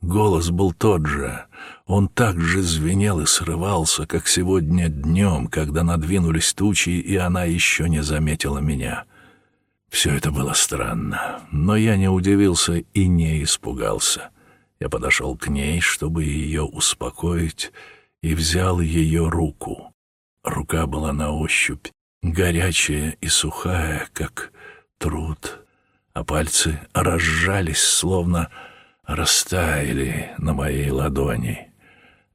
A: Голос был тот же. Он так же звенел и срывался, как сегодня днем, когда надвинулись тучи, и она еще не заметила меня. Все это было странно, но я не удивился и не испугался. Я подошел к ней, чтобы ее успокоить, и взял ее руку. Рука была на ощупь, горячая и сухая, как труд, а пальцы разжались, словно растаяли на моей ладони.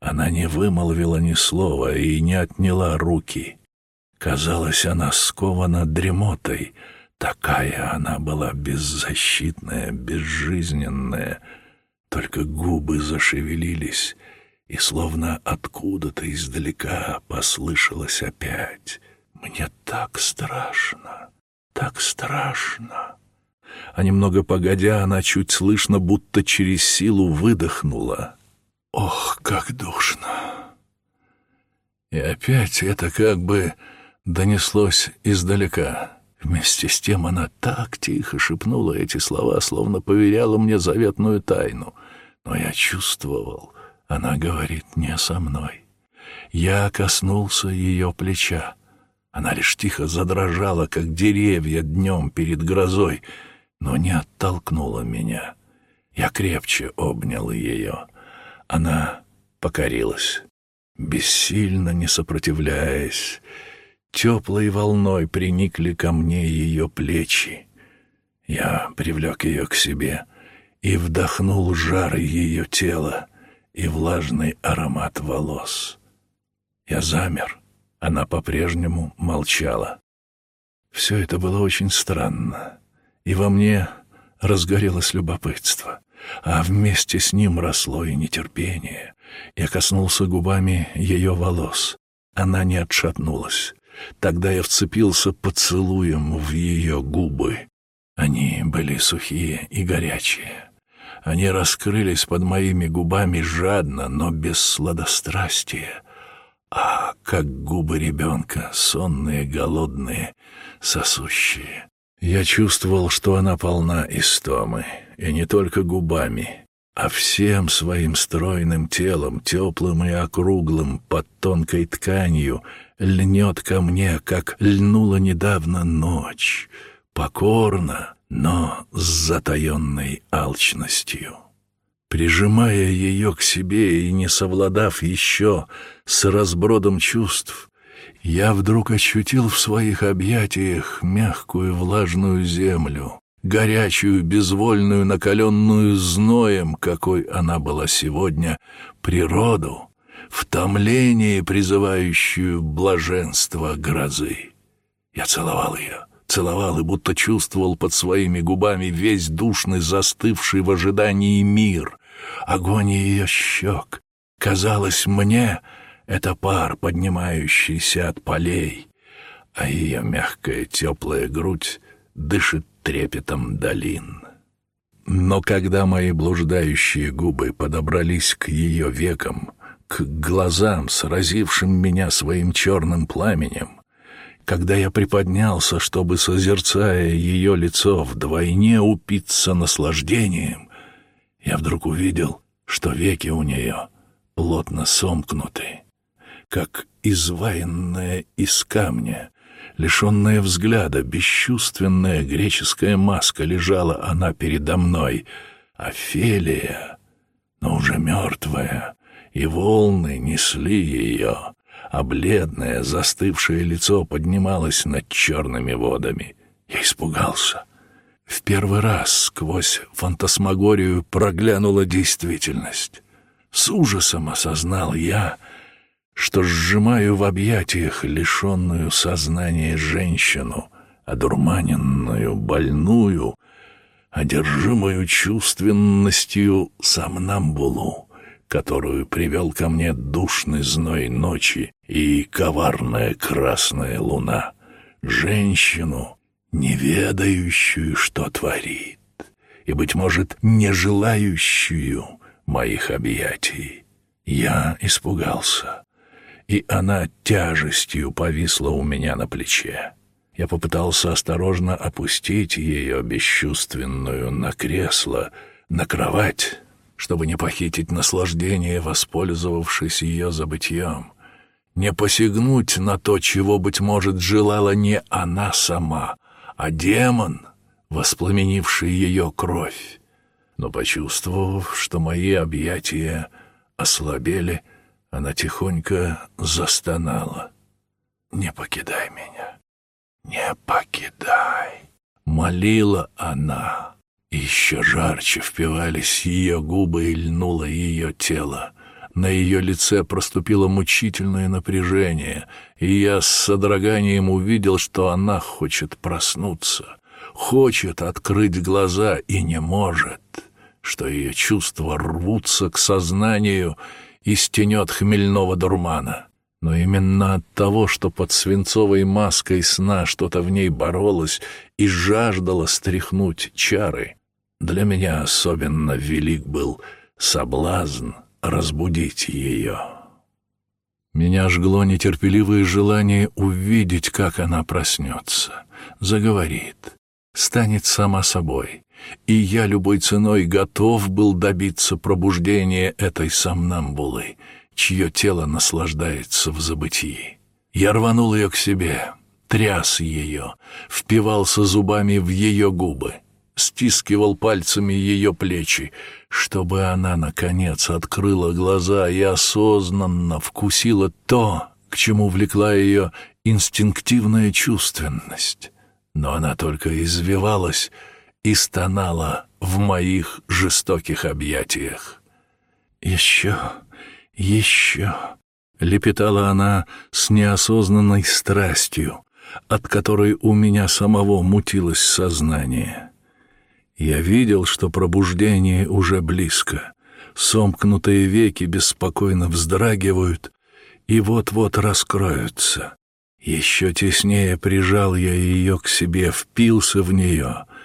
A: Она не вымолвила ни слова и не отняла руки. Казалось, она скована дремотой. Такая она была беззащитная, безжизненная. Только губы зашевелились, и словно откуда-то издалека послышалось опять. «Мне так страшно, так страшно» а немного погодя она чуть слышно, будто через силу выдохнула. «Ох, как душно!» И опять это как бы донеслось издалека. Вместе с тем она так тихо шепнула эти слова, словно поверяла мне заветную тайну. Но я чувствовал, она говорит не со мной. Я коснулся ее плеча. Она лишь тихо задрожала, как деревья днем перед грозой — но не оттолкнула меня. Я крепче обнял ее. Она покорилась, бессильно не сопротивляясь. Теплой волной приникли ко мне ее плечи. Я привлек ее к себе и вдохнул жар ее тела и влажный аромат волос. Я замер, она по-прежнему молчала. Все это было очень странно и во мне разгорелось любопытство, а вместе с ним росло и нетерпение. Я коснулся губами ее волос. Она не отшатнулась. Тогда я вцепился поцелуем в ее губы. Они были сухие и горячие. Они раскрылись под моими губами жадно, но без сладострастия. А, как губы ребенка, сонные, голодные, сосущие. Я чувствовал, что она полна истомы, и не только губами, а всем своим стройным телом, теплым и округлым, под тонкой тканью, льнет ко мне, как льнула недавно ночь, покорно, но с затаенной алчностью. Прижимая ее к себе и не совладав еще с разбродом чувств, я вдруг ощутил в своих объятиях мягкую влажную землю, горячую, безвольную, накаленную зноем, какой она была сегодня, природу, в томлении, призывающую блаженство грозы. Я целовал ее, целовал и будто чувствовал под своими губами весь душный, застывший в ожидании мир, огонь ее щек. Казалось мне, это пар, поднимающийся от полей, а ее мягкая теплая грудь дышит трепетом долин. Но когда мои блуждающие губы подобрались к ее векам, к глазам, сразившим меня своим черным пламенем, когда я приподнялся, чтобы, созерцая ее лицо, вдвойне упиться наслаждением, я вдруг увидел, что веки у нее плотно сомкнуты, как изваянная из камня, Лишенная взгляда, бесчувственная греческая маска лежала она передо мной. Офелия, но уже мертвая, и волны несли ее, а бледное, застывшее лицо поднималось над черными водами. Я испугался. В первый раз сквозь фантасмагорию проглянула действительность. С ужасом осознал я — что сжимаю в объятиях лишенную сознания женщину, одурманенную, больную, одержимую чувственностью сомнамбулу, которую привел ко мне душный зной ночи и коварная красная луна, женщину, не ведающую, что творит, и, быть может, не желающую моих объятий. Я испугался и она тяжестью повисла у меня на плече. Я попытался осторожно опустить ее бесчувственную на кресло, на кровать, чтобы не похитить наслаждение, воспользовавшись ее забытьем, не посягнуть на то, чего, быть может, желала не она сама, а демон, воспламенивший ее кровь. Но, почувствовав, что мои объятия ослабели, — она тихонько застонала. «Не покидай меня! Не покидай!» Молила она. Еще жарче впивались ее губы и льнуло ее тело. На ее лице проступило мучительное напряжение, и я с содроганием увидел, что она хочет проснуться, хочет открыть глаза и не может, что ее чувства рвутся к сознанию — из тенет хмельного дурмана. Но именно от того, что под свинцовой маской сна что-то в ней боролось и жаждало стряхнуть чары, для меня особенно велик был соблазн разбудить ее. Меня жгло нетерпеливое желание увидеть, как она проснется, заговорит, станет сама собой, и я любой ценой готов был добиться пробуждения этой сомнамбулы, чье тело наслаждается в забытии. Я рванул ее к себе, тряс ее, впивался зубами в ее губы, стискивал пальцами ее плечи, чтобы она, наконец, открыла глаза и осознанно вкусила то, к чему влекла ее инстинктивная чувственность. Но она только извивалась, и стонала в моих жестоких объятиях. «Еще, еще!» — лепетала она с неосознанной страстью, от которой у меня самого мутилось сознание. Я видел, что пробуждение уже близко. Сомкнутые веки беспокойно вздрагивают и вот-вот раскроются. Еще теснее прижал я ее к себе, впился в нее —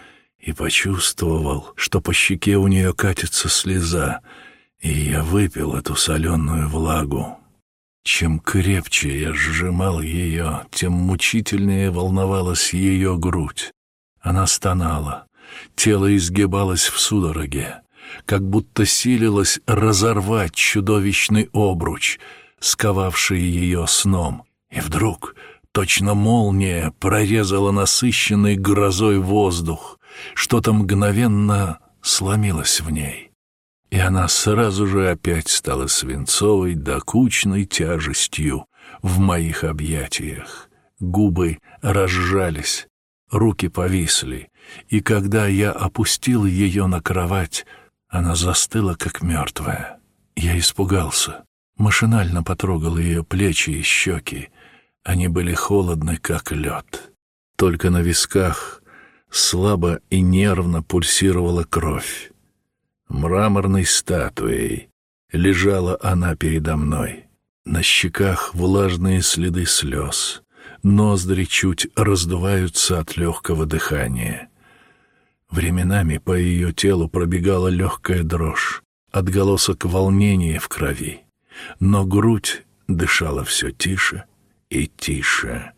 A: и почувствовал, что по щеке у нее катится слеза, и я выпил эту соленую влагу. Чем крепче я сжимал ее, тем мучительнее волновалась ее грудь. Она стонала, тело изгибалось в судороге, как будто силилось разорвать чудовищный обруч, сковавший ее сном. И вдруг, точно молния, прорезала насыщенный грозой воздух, что-то мгновенно сломилось в ней. И она сразу же опять стала свинцовой, докучной тяжестью в моих объятиях. Губы разжались, руки повисли, и когда я опустил ее на кровать, она застыла, как мертвая. Я испугался, машинально потрогал ее плечи и щеки. Они были холодны, как лед. Только на висках слабо и нервно пульсировала кровь. Мраморной статуей лежала она передо мной. На щеках влажные следы слез. Ноздри чуть раздуваются от легкого дыхания. Временами по ее телу пробегала легкая дрожь, отголосок волнения в крови. Но грудь дышала все тише и тише.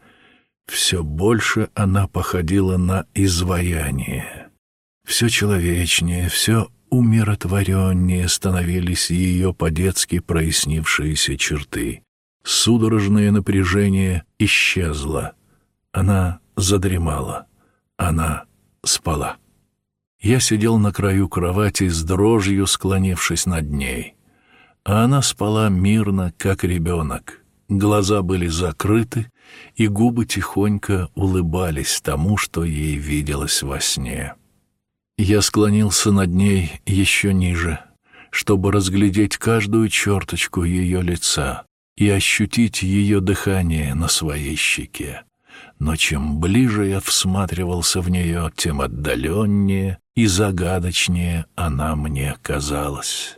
A: Все больше она походила на изваяние. Все человечнее, все умиротвореннее становились ее по-детски прояснившиеся черты. Судорожное напряжение исчезло. Она задремала. Она спала. Я сидел на краю кровати с дрожью, склонившись над ней. А она спала мирно, как ребенок. Глаза были закрыты, и губы тихонько улыбались тому, что ей виделось во сне. Я склонился над ней еще ниже, чтобы разглядеть каждую черточку ее лица и ощутить ее дыхание на своей щеке. Но чем ближе я всматривался в нее, тем отдаленнее и загадочнее она мне казалась.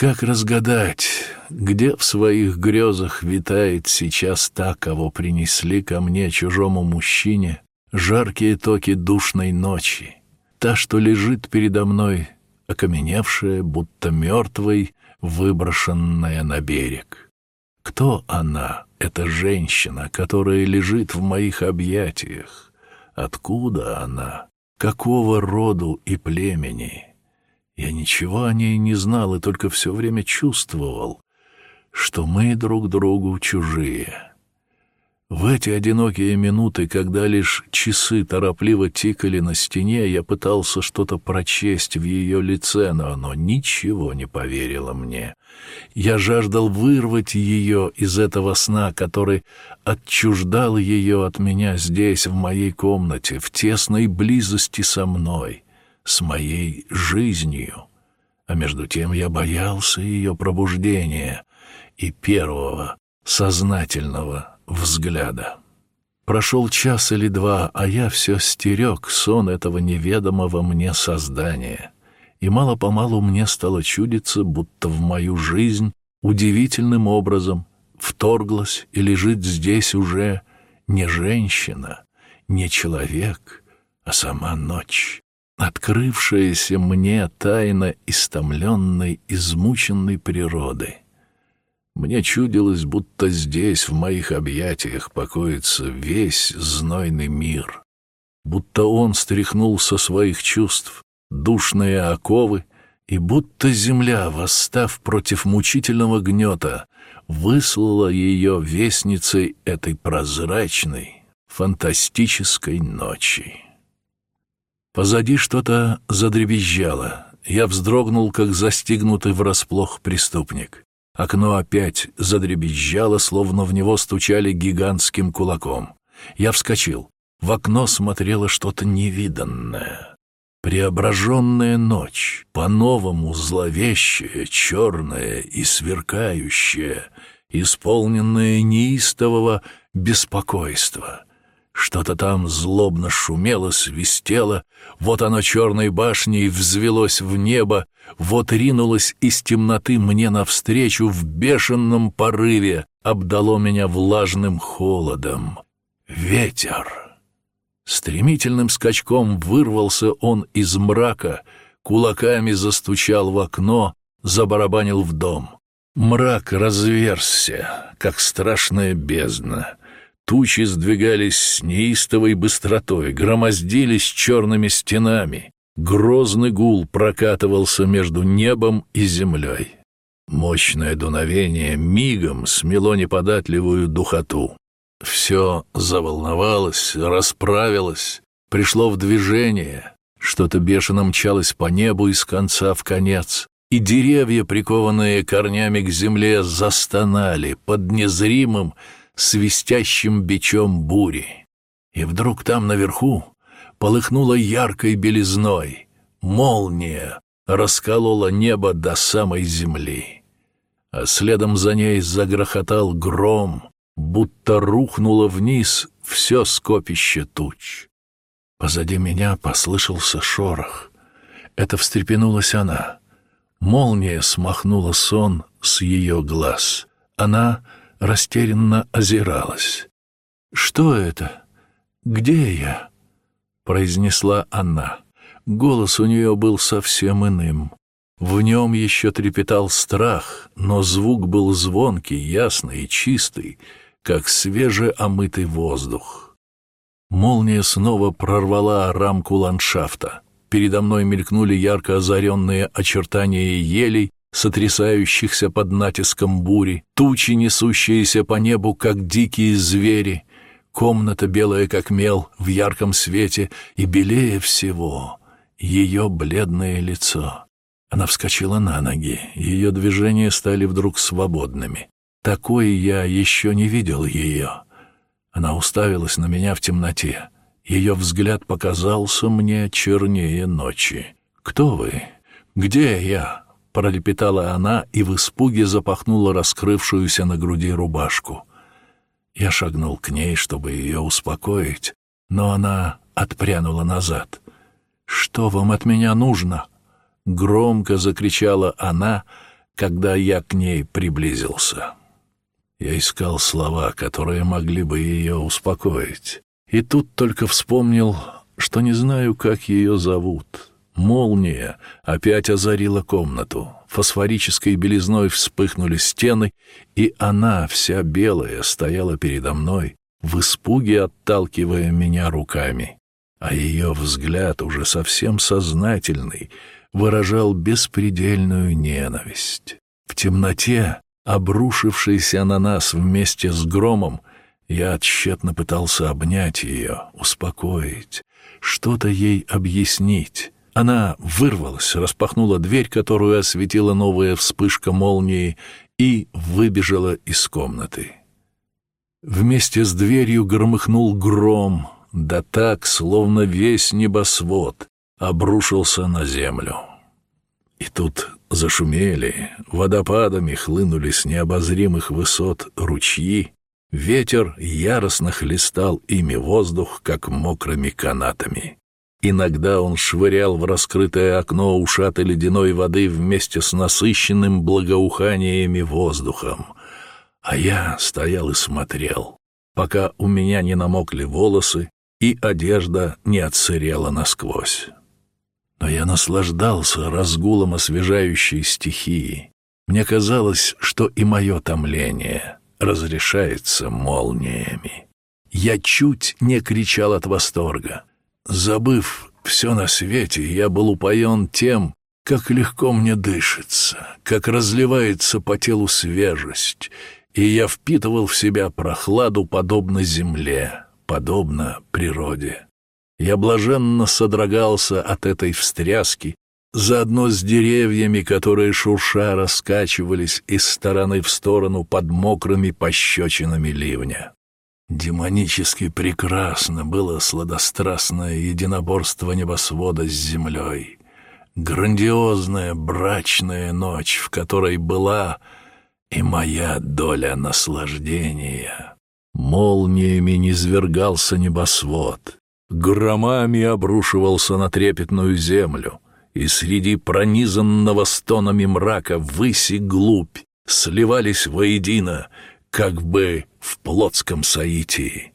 A: Как разгадать, где в своих грезах витает сейчас та, кого принесли ко мне, чужому мужчине, жаркие токи душной ночи, та, что лежит передо мной, окаменевшая, будто мертвой, выброшенная на берег? Кто она, эта женщина, которая лежит в моих объятиях? Откуда она? Какого роду и племени? Я ничего о ней не знал и только все время чувствовал, что мы друг другу чужие. В эти одинокие минуты, когда лишь часы торопливо тикали на стене, я пытался что-то прочесть в ее лице, но оно ничего не поверило мне. Я жаждал вырвать ее из этого сна, который отчуждал ее от меня здесь, в моей комнате, в тесной близости со мной с моей жизнью. А между тем я боялся ее пробуждения и первого сознательного взгляда. Прошел час или два, а я все стерег сон этого неведомого мне создания, и мало-помалу мне стало чудиться, будто в мою жизнь удивительным образом вторглась и лежит здесь уже не женщина, не человек, а сама ночь открывшаяся мне тайна истомленной, измученной природы. Мне чудилось, будто здесь, в моих объятиях, покоится весь знойный мир, будто он стряхнул со своих чувств душные оковы, и будто земля, восстав против мучительного гнета, выслала ее вестницей этой прозрачной, фантастической ночи. Позади что-то задребезжало. Я вздрогнул, как застигнутый врасплох преступник. Окно опять задребезжало, словно в него стучали гигантским кулаком. Я вскочил. В окно смотрело что-то невиданное. Преображенная ночь, по-новому зловещая, черная и сверкающая, исполненная неистового беспокойства — что-то там злобно шумело, свистело, вот оно черной башней взвелось в небо, вот ринулось из темноты мне навстречу в бешеном порыве, обдало меня влажным холодом. Ветер. Стремительным скачком вырвался он из мрака, кулаками застучал в окно, забарабанил в дом. Мрак разверзся, как страшная бездна — Тучи сдвигались с неистовой быстротой, громоздились черными стенами. Грозный гул прокатывался между небом и землей. Мощное дуновение мигом смело неподатливую духоту. Все заволновалось, расправилось, пришло в движение. Что-то бешено мчалось по небу из конца в конец, и деревья, прикованные корнями к земле, застонали под незримым, свистящим бичом бури. И вдруг там наверху полыхнуло яркой белизной. Молния расколола небо до самой земли. А следом за ней загрохотал гром, будто рухнуло вниз все скопище туч. Позади меня послышался шорох. Это встрепенулась она. Молния смахнула сон с ее глаз. Она растерянно озиралась. «Что это? Где я?» — произнесла она. Голос у нее был совсем иным. В нем еще трепетал страх, но звук был звонкий, ясный и чистый, как свежеомытый воздух. Молния снова прорвала рамку ландшафта. Передо мной мелькнули ярко озаренные очертания елей, сотрясающихся под натиском бури, тучи, несущиеся по небу, как дикие звери, комната белая, как мел, в ярком свете, и белее всего ее бледное лицо. Она вскочила на ноги, ее движения стали вдруг свободными. Такой я еще не видел ее. Она уставилась на меня в темноте. Ее взгляд показался мне чернее ночи. «Кто вы? Где я?» — пролепетала она и в испуге запахнула раскрывшуюся на груди рубашку. Я шагнул к ней, чтобы ее успокоить, но она отпрянула назад. «Что вам от меня нужно?» — громко закричала она, когда я к ней приблизился. Я искал слова, которые могли бы ее успокоить. И тут только вспомнил, что не знаю, как ее зовут. Молния опять озарила комнату. Фосфорической белизной вспыхнули стены, и она, вся белая, стояла передо мной, в испуге отталкивая меня руками. А ее взгляд, уже совсем сознательный, выражал беспредельную ненависть. В темноте обрушившийся на нас вместе с громом, я тщетно пытался обнять ее, успокоить, что-то ей объяснить. Она вырвалась, распахнула дверь, которую осветила новая вспышка молнии, и выбежала из комнаты. Вместе с дверью громыхнул гром, да так, словно весь небосвод обрушился на землю. И тут зашумели, водопадами хлынули с необозримых высот ручьи, ветер яростно хлестал ими воздух, как мокрыми канатами. Иногда он швырял в раскрытое окно ушаты ледяной воды вместе с насыщенным благоуханиями воздухом. А я стоял и смотрел, пока у меня не намокли волосы и одежда не отсырела насквозь. Но я наслаждался разгулом освежающей стихии. Мне казалось, что и мое томление разрешается молниями. Я чуть не кричал от восторга. Забыв все на свете, я был упоен тем, как легко мне дышится, как разливается по телу свежесть, и я впитывал в себя прохладу, подобно земле, подобно природе. Я блаженно содрогался от этой встряски, заодно с деревьями, которые шурша раскачивались из стороны в сторону под мокрыми пощечинами ливня. Демонически прекрасно было сладострастное единоборство небосвода с землей. Грандиозная брачная ночь, в которой была и моя доля наслаждения. Молниями низвергался небосвод, громами обрушивался на трепетную землю, и среди пронизанного стонами мрака ввысь и глубь сливались воедино, как бы в плотском соитии.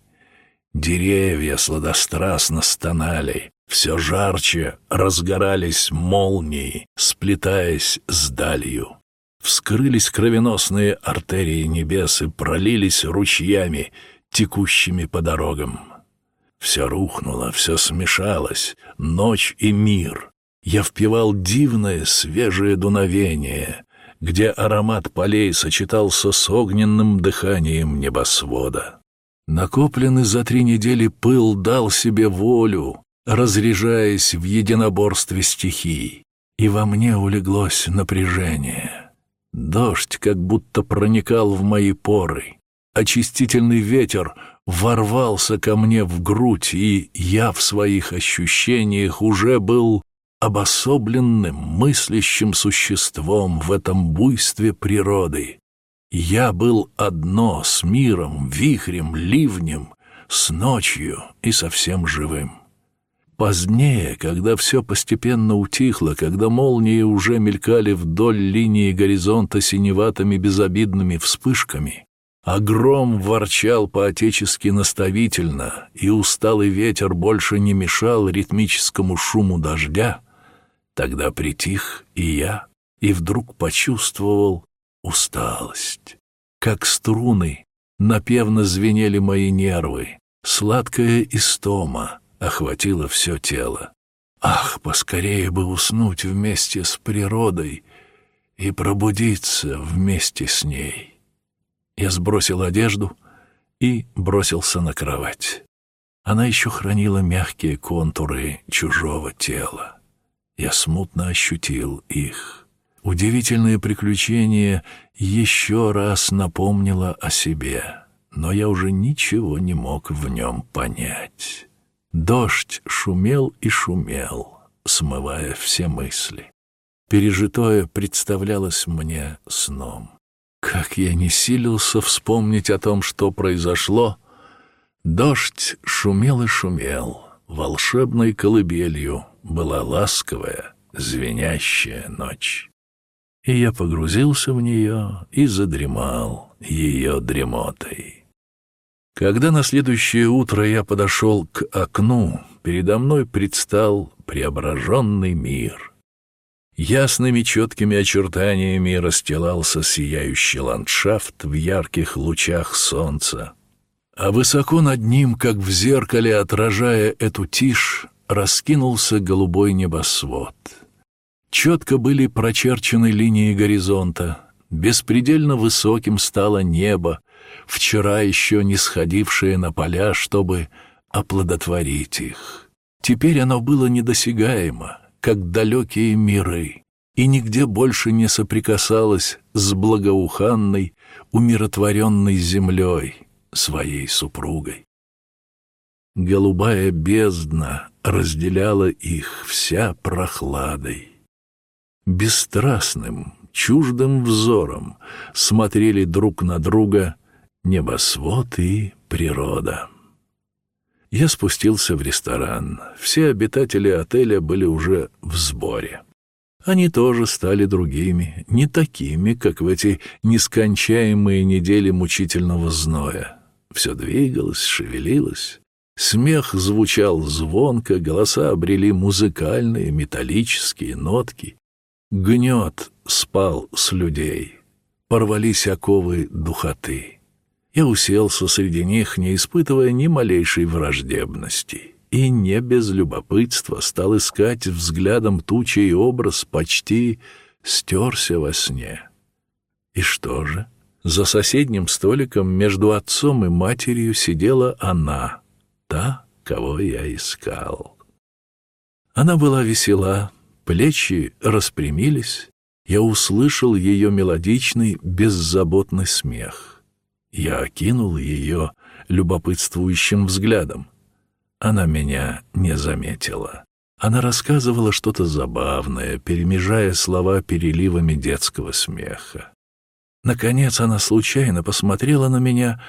A: Деревья сладострастно стонали, все жарче разгорались молнии, сплетаясь с далью. Вскрылись кровеносные артерии небес и пролились ручьями текущими по дорогам. Все рухнуло, все смешалось, ночь и мир. Я впивал дивное свежее дуновение, где аромат полей сочетался с огненным дыханием небосвода. Накопленный за три недели пыл дал себе волю, разряжаясь в единоборстве стихий, и во мне улеглось напряжение. Дождь как будто проникал в мои поры, очистительный ветер ворвался ко мне в грудь, и я в своих ощущениях уже был обособленным, мыслящим существом в этом буйстве природы. Я был одно с миром, вихрем, ливнем, с ночью и совсем живым. Позднее, когда все постепенно утихло, когда молнии уже мелькали вдоль линии горизонта синеватыми безобидными вспышками, а гром ворчал по-отечески наставительно, и усталый ветер больше не мешал ритмическому шуму дождя, тогда притих и я, и вдруг почувствовал усталость. Как струны напевно звенели мои нервы, сладкая истома охватила все тело. Ах, поскорее бы уснуть вместе с природой и пробудиться вместе с ней. Я сбросил одежду и бросился на кровать. Она еще хранила мягкие контуры чужого тела. Я смутно ощутил их. Удивительное приключение еще раз напомнило о себе, но я уже ничего не мог в нем понять. Дождь шумел и шумел, смывая все мысли. Пережитое представлялось мне сном. Как я не силился вспомнить о том, что произошло, дождь шумел и шумел, волшебной колыбелью была ласковая, звенящая ночь. И я погрузился в нее и задремал ее дремотой. Когда на следующее утро я подошел к окну, передо мной предстал преображенный мир — Ясными четкими очертаниями расстилался сияющий ландшафт в ярких лучах солнца. А высоко над ним, как в зеркале отражая эту тишь, раскинулся голубой небосвод. Четко были прочерчены линии горизонта, беспредельно высоким стало небо, вчера еще не сходившее на поля, чтобы оплодотворить их. Теперь оно было недосягаемо, как далекие миры, и нигде больше не соприкасалась с благоуханной, умиротворенной землей, своей супругой. Голубая бездна разделяла их вся прохладой. Бесстрастным, чуждым взором смотрели друг на друга небосвод и природа. Я спустился в ресторан. Все обитатели отеля были уже в сборе. Они тоже стали другими, не такими, как в эти нескончаемые недели мучительного зноя. Все двигалось, шевелилось. Смех звучал звонко, голоса обрели музыкальные, металлические нотки. Гнет спал с людей. Порвались оковы духоты. Я уселся среди них, не испытывая ни малейшей враждебности, и не без любопытства стал искать взглядом тучей образ, почти стерся во сне. И что же? За соседним столиком между отцом и матерью сидела она, та, кого я искал. Она была весела, плечи распрямились, я услышал ее мелодичный, беззаботный смех. Я окинул ее любопытствующим взглядом. Она меня не заметила. Она рассказывала что-то забавное, перемежая слова переливами детского смеха. Наконец она случайно посмотрела на меня,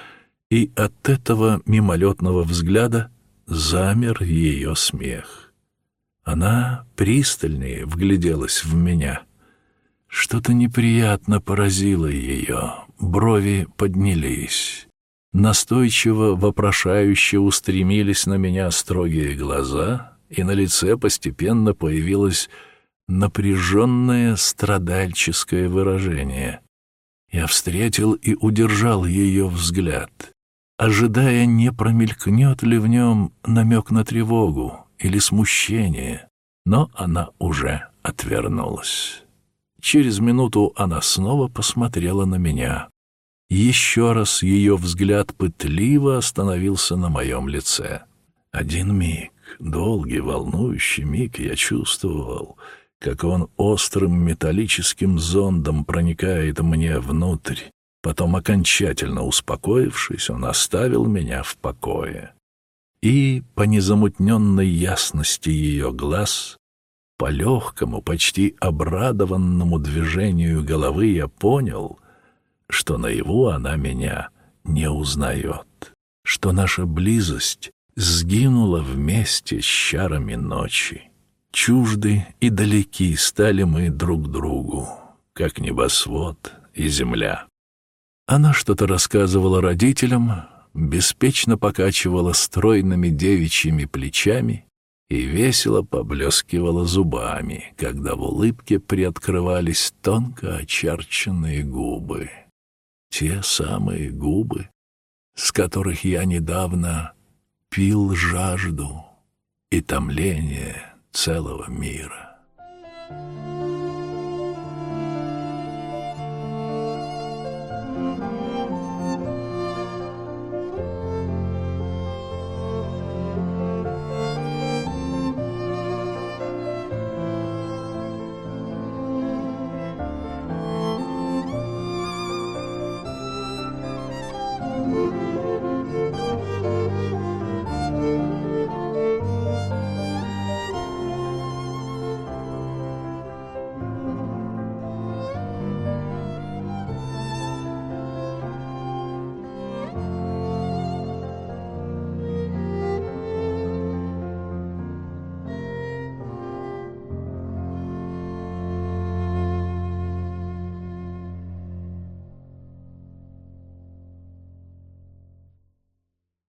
A: и от этого мимолетного взгляда замер ее смех. Она пристальнее вгляделась в меня. Что-то неприятно поразило ее, брови поднялись. Настойчиво, вопрошающе устремились на меня строгие глаза, и на лице постепенно появилось напряженное страдальческое выражение. Я встретил и удержал ее взгляд. Ожидая, не промелькнет ли в нем намек на тревогу или смущение, но она уже отвернулась. Через минуту она снова посмотрела на меня. Еще раз ее взгляд пытливо остановился на моем лице. Один миг, долгий, волнующий миг, я чувствовал, как он острым металлическим зондом проникает мне внутрь. Потом, окончательно успокоившись, он оставил меня в покое. И по незамутненной ясности ее глаз по легкому, почти обрадованному движению головы я понял, что наяву она меня не узнает, что наша близость сгинула вместе с чарами ночи. Чужды и далеки стали мы друг другу, как небосвод и земля. Она что-то рассказывала родителям, беспечно покачивала стройными девичьими плечами и весело поблескивала зубами, когда в улыбке приоткрывались тонко очерченные губы. Те самые губы, с которых я недавно пил жажду и томление целого мира.